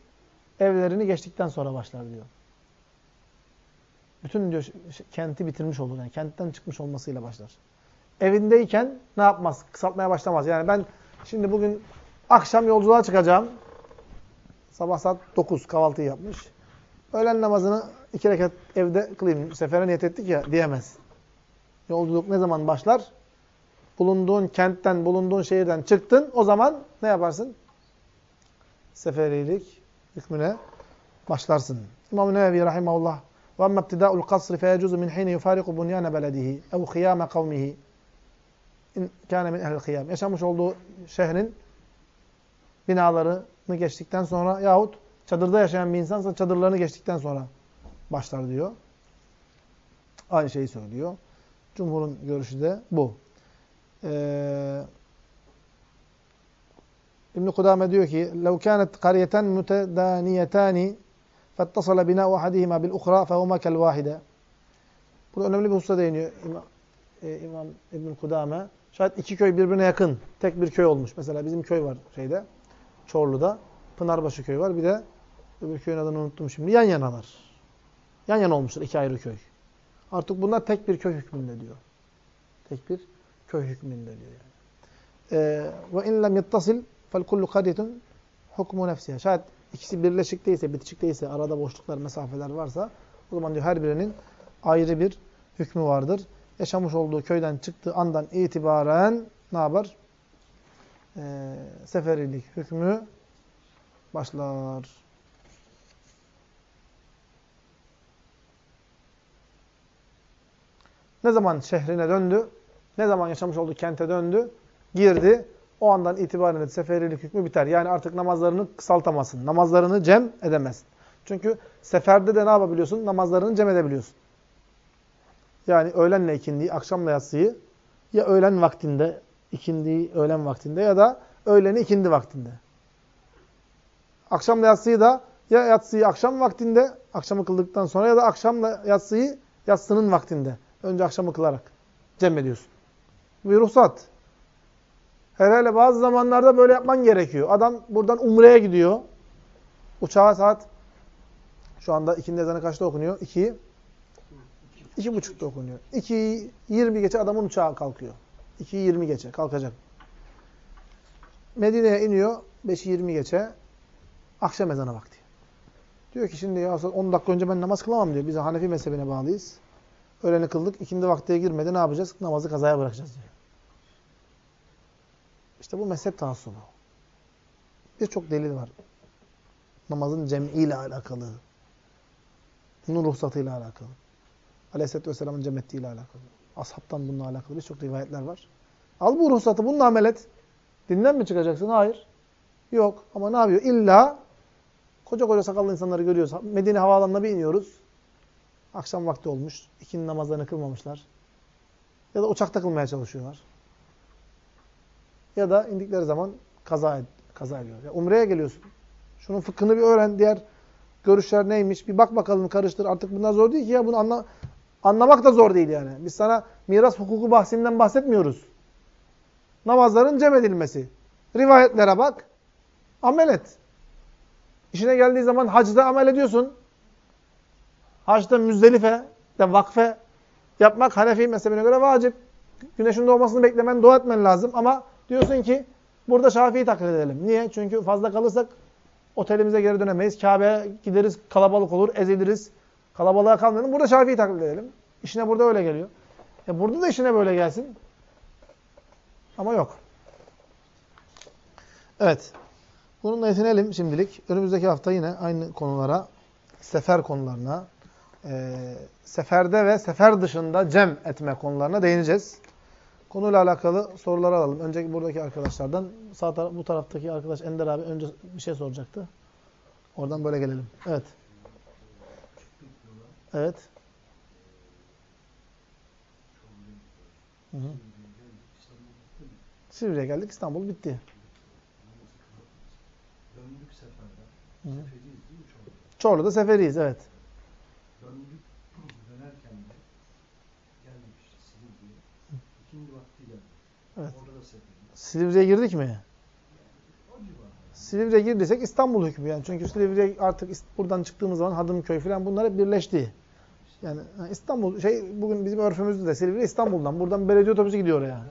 evlerini geçtikten sonra başlar diyor. Bütün diyor kenti bitirmiş olur. Yani kentten çıkmış olmasıyla başlar evindeyken ne yapmaz? Kısaltmaya başlamaz. Yani ben şimdi bugün akşam yolculuğa çıkacağım. Sabah saat 9 kahvaltıyı yapmış. Öğlen namazını iki rekat evde kılayım. Sefere niyet ettik ya diyemez. Yolculuk ne zaman başlar? Bulunduğun kentten, bulunduğun şehirden çıktın. O zaman ne yaparsın? Seferilik hükmüne başlarsın. İmam-ı Nevevi rahimahullah وَاَمَّا ابْتِدَاءُ الْقَصْرِ فَيَجُزُ مِنْ حِينِ يُفَارِقُ بُنْيَانَ بَلَدِهِ اَوْ خِيَامَ قَوْمِهِ اِنْ كَانَ مِنْ اَهْلِ الْخِيَامِ Yaşamış olduğu şehrin binalarını geçtikten sonra yahut çadırda yaşayan bir insansa çadırlarını geçtikten sonra başlar diyor. Aynı şeyi söylüyor. Cumhurun görüşü de bu. Ee, İbn-i Kudame diyor ki لَوْ كَانَتْ قَرْيَةً مُتَدَانِيَتَانِ فَاتَّصَلَ بِنَاءُ أَحَدِهِمَا بِالْاُخْرَى فَهُمَا كَالْوَاحِدَ Burada önemli bir hususa değiniyor İmam, e, İmam İbn Kudame. Şayet iki köy birbirine yakın, tek bir köy olmuş. Mesela bizim köy var şeyde, Çorlu'da. Pınarbaşı köy var. Bir de öbür köyün adını unuttum şimdi. Yan yanalar. Yan yana olmuşlar iki ayrı köy. Artık bunlar tek bir köy hükmünde diyor. Tek bir köy hükmünde diyor yani. Ve in lem yettasil fel kullu karyetun hukmu nefsiha. Şayet ikisi birleşik değilse, bitişik değilse, arada boşluklar, mesafeler varsa o zaman diyor her birinin ayrı bir hükmü vardır. Yaşamış olduğu köyden çıktığı andan itibaren ne yapar? Ee, seferilik hükmü başlar. Ne zaman şehrine döndü? Ne zaman yaşamış olduğu kente döndü? Girdi. O andan itibaren seferilik hükmü biter. Yani artık namazlarını kısaltamazsın. Namazlarını cem edemezsin. Çünkü seferde de ne yapabiliyorsun? Namazlarını cem edebiliyorsun. Yani öğlenle ikindiyi, akşamla yatsıyı ya öğlen vaktinde, ikindiyi öğlen vaktinde ya da öğleni ikindi vaktinde. Akşamla yatsıyı da ya yatsıyı akşam vaktinde, akşamı kıldıktan sonra ya da akşamla yatsıyı yatsının vaktinde. Önce akşamı kılarak cem ediyorsun. Bir ruhsat. Herhalde bazı zamanlarda böyle yapman gerekiyor. Adam buradan Umre'ye gidiyor. Uçağa saat şu anda ikindi ezanı kaçta okunuyor? İki. İki buçukta okunuyor. İki yirmi geçe adamın uçağı kalkıyor. İki yirmi geçe kalkacak. Medine'ye iniyor. Beşi yirmi geçe. Akşam ezanı vakti. Diyor ki şimdi ya 10 dakika önce ben namaz kılamam diyor. Biz Hanefi mezhebine bağlıyız. Öğleni kıldık. ikindi vaktiye girmedi. Ne yapacağız? Namazı kazaya bırakacağız diyor. İşte bu mezhep taassubu. Birçok delil var. Namazın cem'iyle alakalı. Bunun ruhsatıyla alakalı. Aleyhisselatü Vesselam'ın cem ettiğiyle alakalı. Ashabtan bununla alakalı birçok rivayetler var. Al bu ruhsatı, bununla amel et. Dinden mi çıkacaksın? Hayır. Yok. Ama ne yapıyor? İlla koca koca sakallı insanları görüyoruz. Medine havaalanına bir iniyoruz. Akşam vakti olmuş. İkinin namazlarını kılmamışlar. Ya da uçakta kılmaya çalışıyorlar. Ya da indikleri zaman kaza, ed kaza ediyor. Ya umreye geliyorsun. Şunun fıkhını bir öğren. Diğer görüşler neymiş? Bir bak bakalım karıştır. Artık bunlar zor değil ki ya. Bunu anla anlamak da zor değil yani. Biz sana miras hukuku bahsinden bahsetmiyoruz. Namazların cem edilmesi. Rivayetlere bak. Amel et. İşine geldiği zaman hacda amel ediyorsun. Hacda müzdelife de vakfe yapmak Hanefi mezhebine göre vacip. Güneşin doğmasını beklemen, dua etmen lazım. Ama diyorsun ki burada Şafii'yi taklit edelim. Niye? Çünkü fazla kalırsak otelimize geri dönemeyiz. Kabe'ye gideriz, kalabalık olur, eziliriz. Kalabalığa kalmayalım. Burada Şafii'yi taklit edelim. İşine burada öyle geliyor. E burada da işine böyle gelsin. Ama yok. Evet. Bununla yetinelim şimdilik. Önümüzdeki hafta yine aynı konulara, sefer konularına, e, seferde ve sefer dışında cem etme konularına değineceğiz. Konuyla alakalı soruları alalım. Önceki buradaki arkadaşlardan. Sağ taraf, bu taraftaki arkadaş Ender abi önce bir şey soracaktı. Oradan böyle gelelim. Evet. Evet. Hı hı. Silivri'ye geldik. İstanbul bitti. Döndük seferde. Hı. Seferiyiz değil mi Çorlu? Çorlu'da seferiyiz. Evet. Döndük dönerken de geldik Silivri'ye. İkinci vakti geldik. Evet. Orada da seferiyiz. Silivri'ye girdik mi? Silivri'ye girdiysek İstanbul hükmü yani. Çünkü Silivri'ye artık buradan çıktığımız zaman Hadımköy falan bunlar hep birleşti. Yani İstanbul şey bugün bizim örfümüzde de Silivri İstanbul'dan. Buradan belediye otobüsü gidiyor oraya. Yani.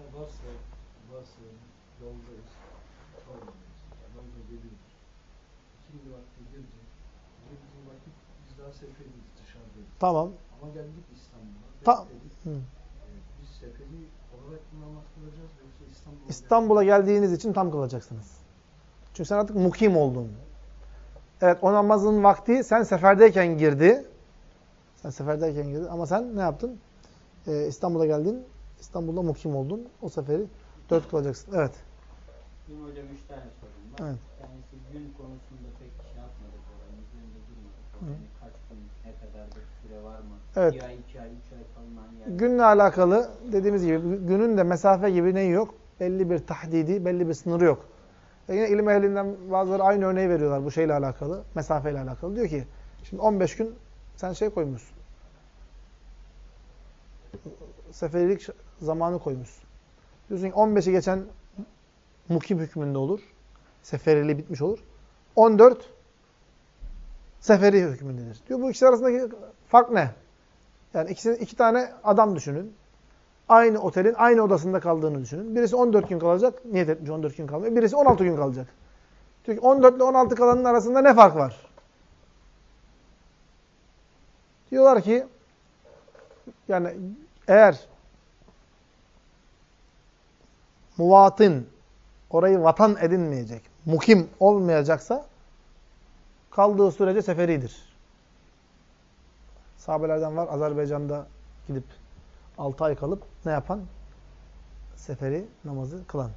Tamam. Ama geldik İstanbul'a. Ta-. Ee, biz seferi olarak namaz kılacağız yoksa İstanbul'a İstanbul'a geldiğiniz için tam kılacaksınız. Çünkü sen artık mukim oldun. Evet o namazın vakti sen seferdeyken girdi. Sen seferdeyken girdi ama sen ne yaptın? Ee, İstanbul'a geldin. İstanbul'da mukim oldun. O seferi dört kılacaksın. Evet. Benim hocam üç tane sorum var. Evet. Tanesi gün konusunda pek şey yapmadık oranın üzerinde durmadık. Yani kaç gün, ne kadar bir süre var mı? Evet. Bir ay, iki ay, üç ay kalınan yer. Günle alakalı dediğimiz gibi günün de mesafe gibi neyi yok? Belli bir tahdidi, belli bir sınırı yok. E yine ilim ehlinden bazıları aynı örneği veriyorlar bu şeyle alakalı, mesafeyle alakalı. Diyor ki, şimdi 15 gün sen şey koymuşsun. Seferilik zamanı koymuşsun. Diyorsun ki 15'i geçen mukim hükmünde olur. Seferiliği bitmiş olur. 14 seferi hükmündedir. Diyor bu ikisi arasındaki fark ne? Yani ikisi, iki tane adam düşünün. Aynı otelin aynı odasında kaldığını düşünün. Birisi 14 gün kalacak. Niyet etmiş 14 gün kalmaya. Birisi 16 gün kalacak. Çünkü 14 ile 16 kalanın arasında ne fark var? Diyorlar ki yani eğer muvatın orayı vatan edinmeyecek, mukim olmayacaksa kaldığı sürece seferidir. Sahabelerden var Azerbaycan'da gidip 6 ay kalıp ne yapan? Seferi namazı kılan.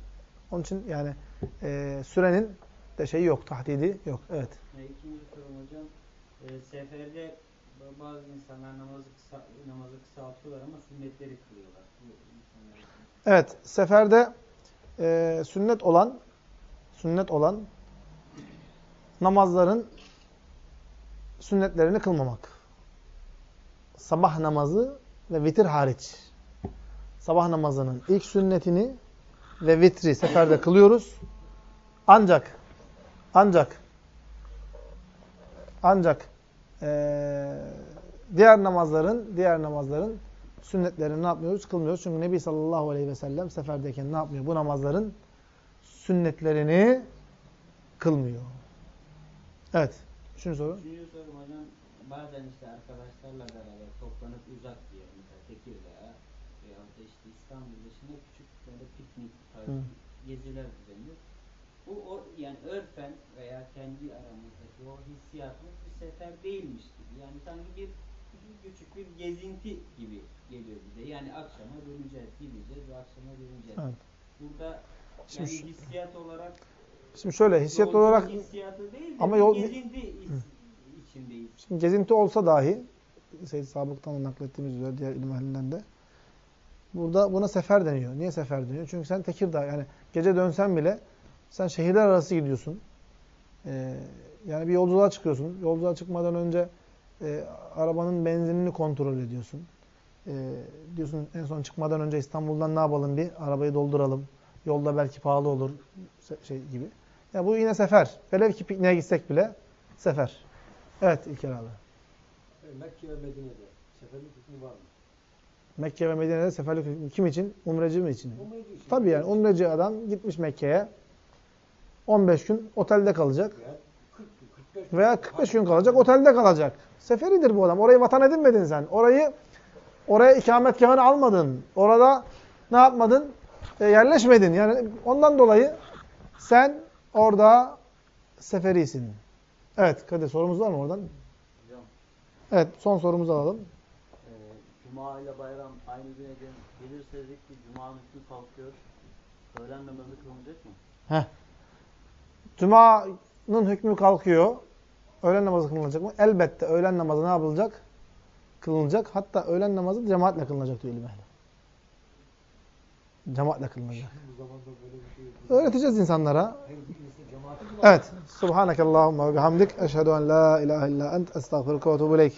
Onun için yani e, sürenin de şeyi yok, tahdidi yok. Evet. Ve ikinci sorum hocam. E, seferde bazı insanlar namazı kısa, namazı kısaltıyorlar ama sünnetleri kılıyorlar. Evet, seferde e, sünnet olan sünnet olan namazların sünnetlerini kılmamak. Sabah namazı ve vitir hariç. Sabah namazının ilk sünnetini ve vitri seferde kılıyoruz. Ancak ancak ancak eee, diğer namazların diğer namazların sünnetlerini ne yapmıyoruz? Kılmıyoruz. Çünkü Nebi sallallahu aleyhi ve sellem seferdeyken ne yapmıyor? Bu namazların sünnetlerini kılmıyor. Evet. Üçüncü soru. Üçüncü sorum hocam. Bazen işte arkadaşlarla beraber toplanıp uzak bir yer mesela Tekirdağ veya da işte İstanbul dışında küçük böyle piknik tarzı Hı. geziler düzenliyor. Bu o, yani örfen veya kendi aramızdaki o hissiyatımız bir sefer değilmiş gibi. Yani sanki bir küçük bir gezinti gibi geliyor bize. Yani akşama döneceğiz, gideceğiz ve akşama döneceğiz. Evet. Burada Şimdi yani hissiyat olarak Şimdi şöyle hissiyat olarak hissiyatı değil de Ama yol- gezinti his-. Şimdi gezinti olsa dahi Seyyid Sabık'tan naklettiğimiz üzere diğer ilim ehlinden de burada buna sefer deniyor. Niye sefer deniyor? Çünkü sen Tekirdağ yani gece dönsen bile sen şehirler arası gidiyorsun. Ee, yani bir yolculuğa çıkıyorsun. Yolculuğa çıkmadan önce e, arabanın benzinini kontrol ediyorsun. Ee, diyorsun en son çıkmadan önce İstanbul'dan ne yapalım bir arabayı dolduralım. Yolda belki pahalı olur şey gibi. Ya bu yine sefer. Velev ki pikniğe gitsek bile sefer. Evet İlker abi. Mekke ve Medine'de seferlik hükmü var mı? Mekke ve Medine'de seferlik hükmü kim için? Umreci mi için? Umreci için. Tabii yani umreci adam gitmiş Mekke'ye 15 gün otelde kalacak Veya 40 gün, 45 gün. veya 45 gün kalacak, otelde kalacak. Seferidir bu adam. Orayı vatan edinmedin sen. Orayı oraya ikametgahını almadın. Orada ne yapmadın? E, yerleşmedin. Yani ondan dolayı sen orada seferisin. Evet, Kadir sorumuz var mı oradan? Hocam, Evet, son sorumuzu alalım. e, Cuma ile bayram aynı güne gel- gelirse dedik ki Cuma'nın hükmü kalkıyor. Öğlen namazı kılınacak mı? Cuma'nın hükmü kalkıyor. Öğlen namazı kılınacak mı? Elbette öğlen namazı ne yapılacak? Kılınacak. Hatta öğlen namazı cemaatle kılınacak diyor ilim ehli. Cemaatle kılınacak. Şey. Öğreteceğiz insanlara. Evet. Subhanakallahumma ve bihamdik. Eşhedü en la ilahe illa ent. Estağfirullah ve ileyk.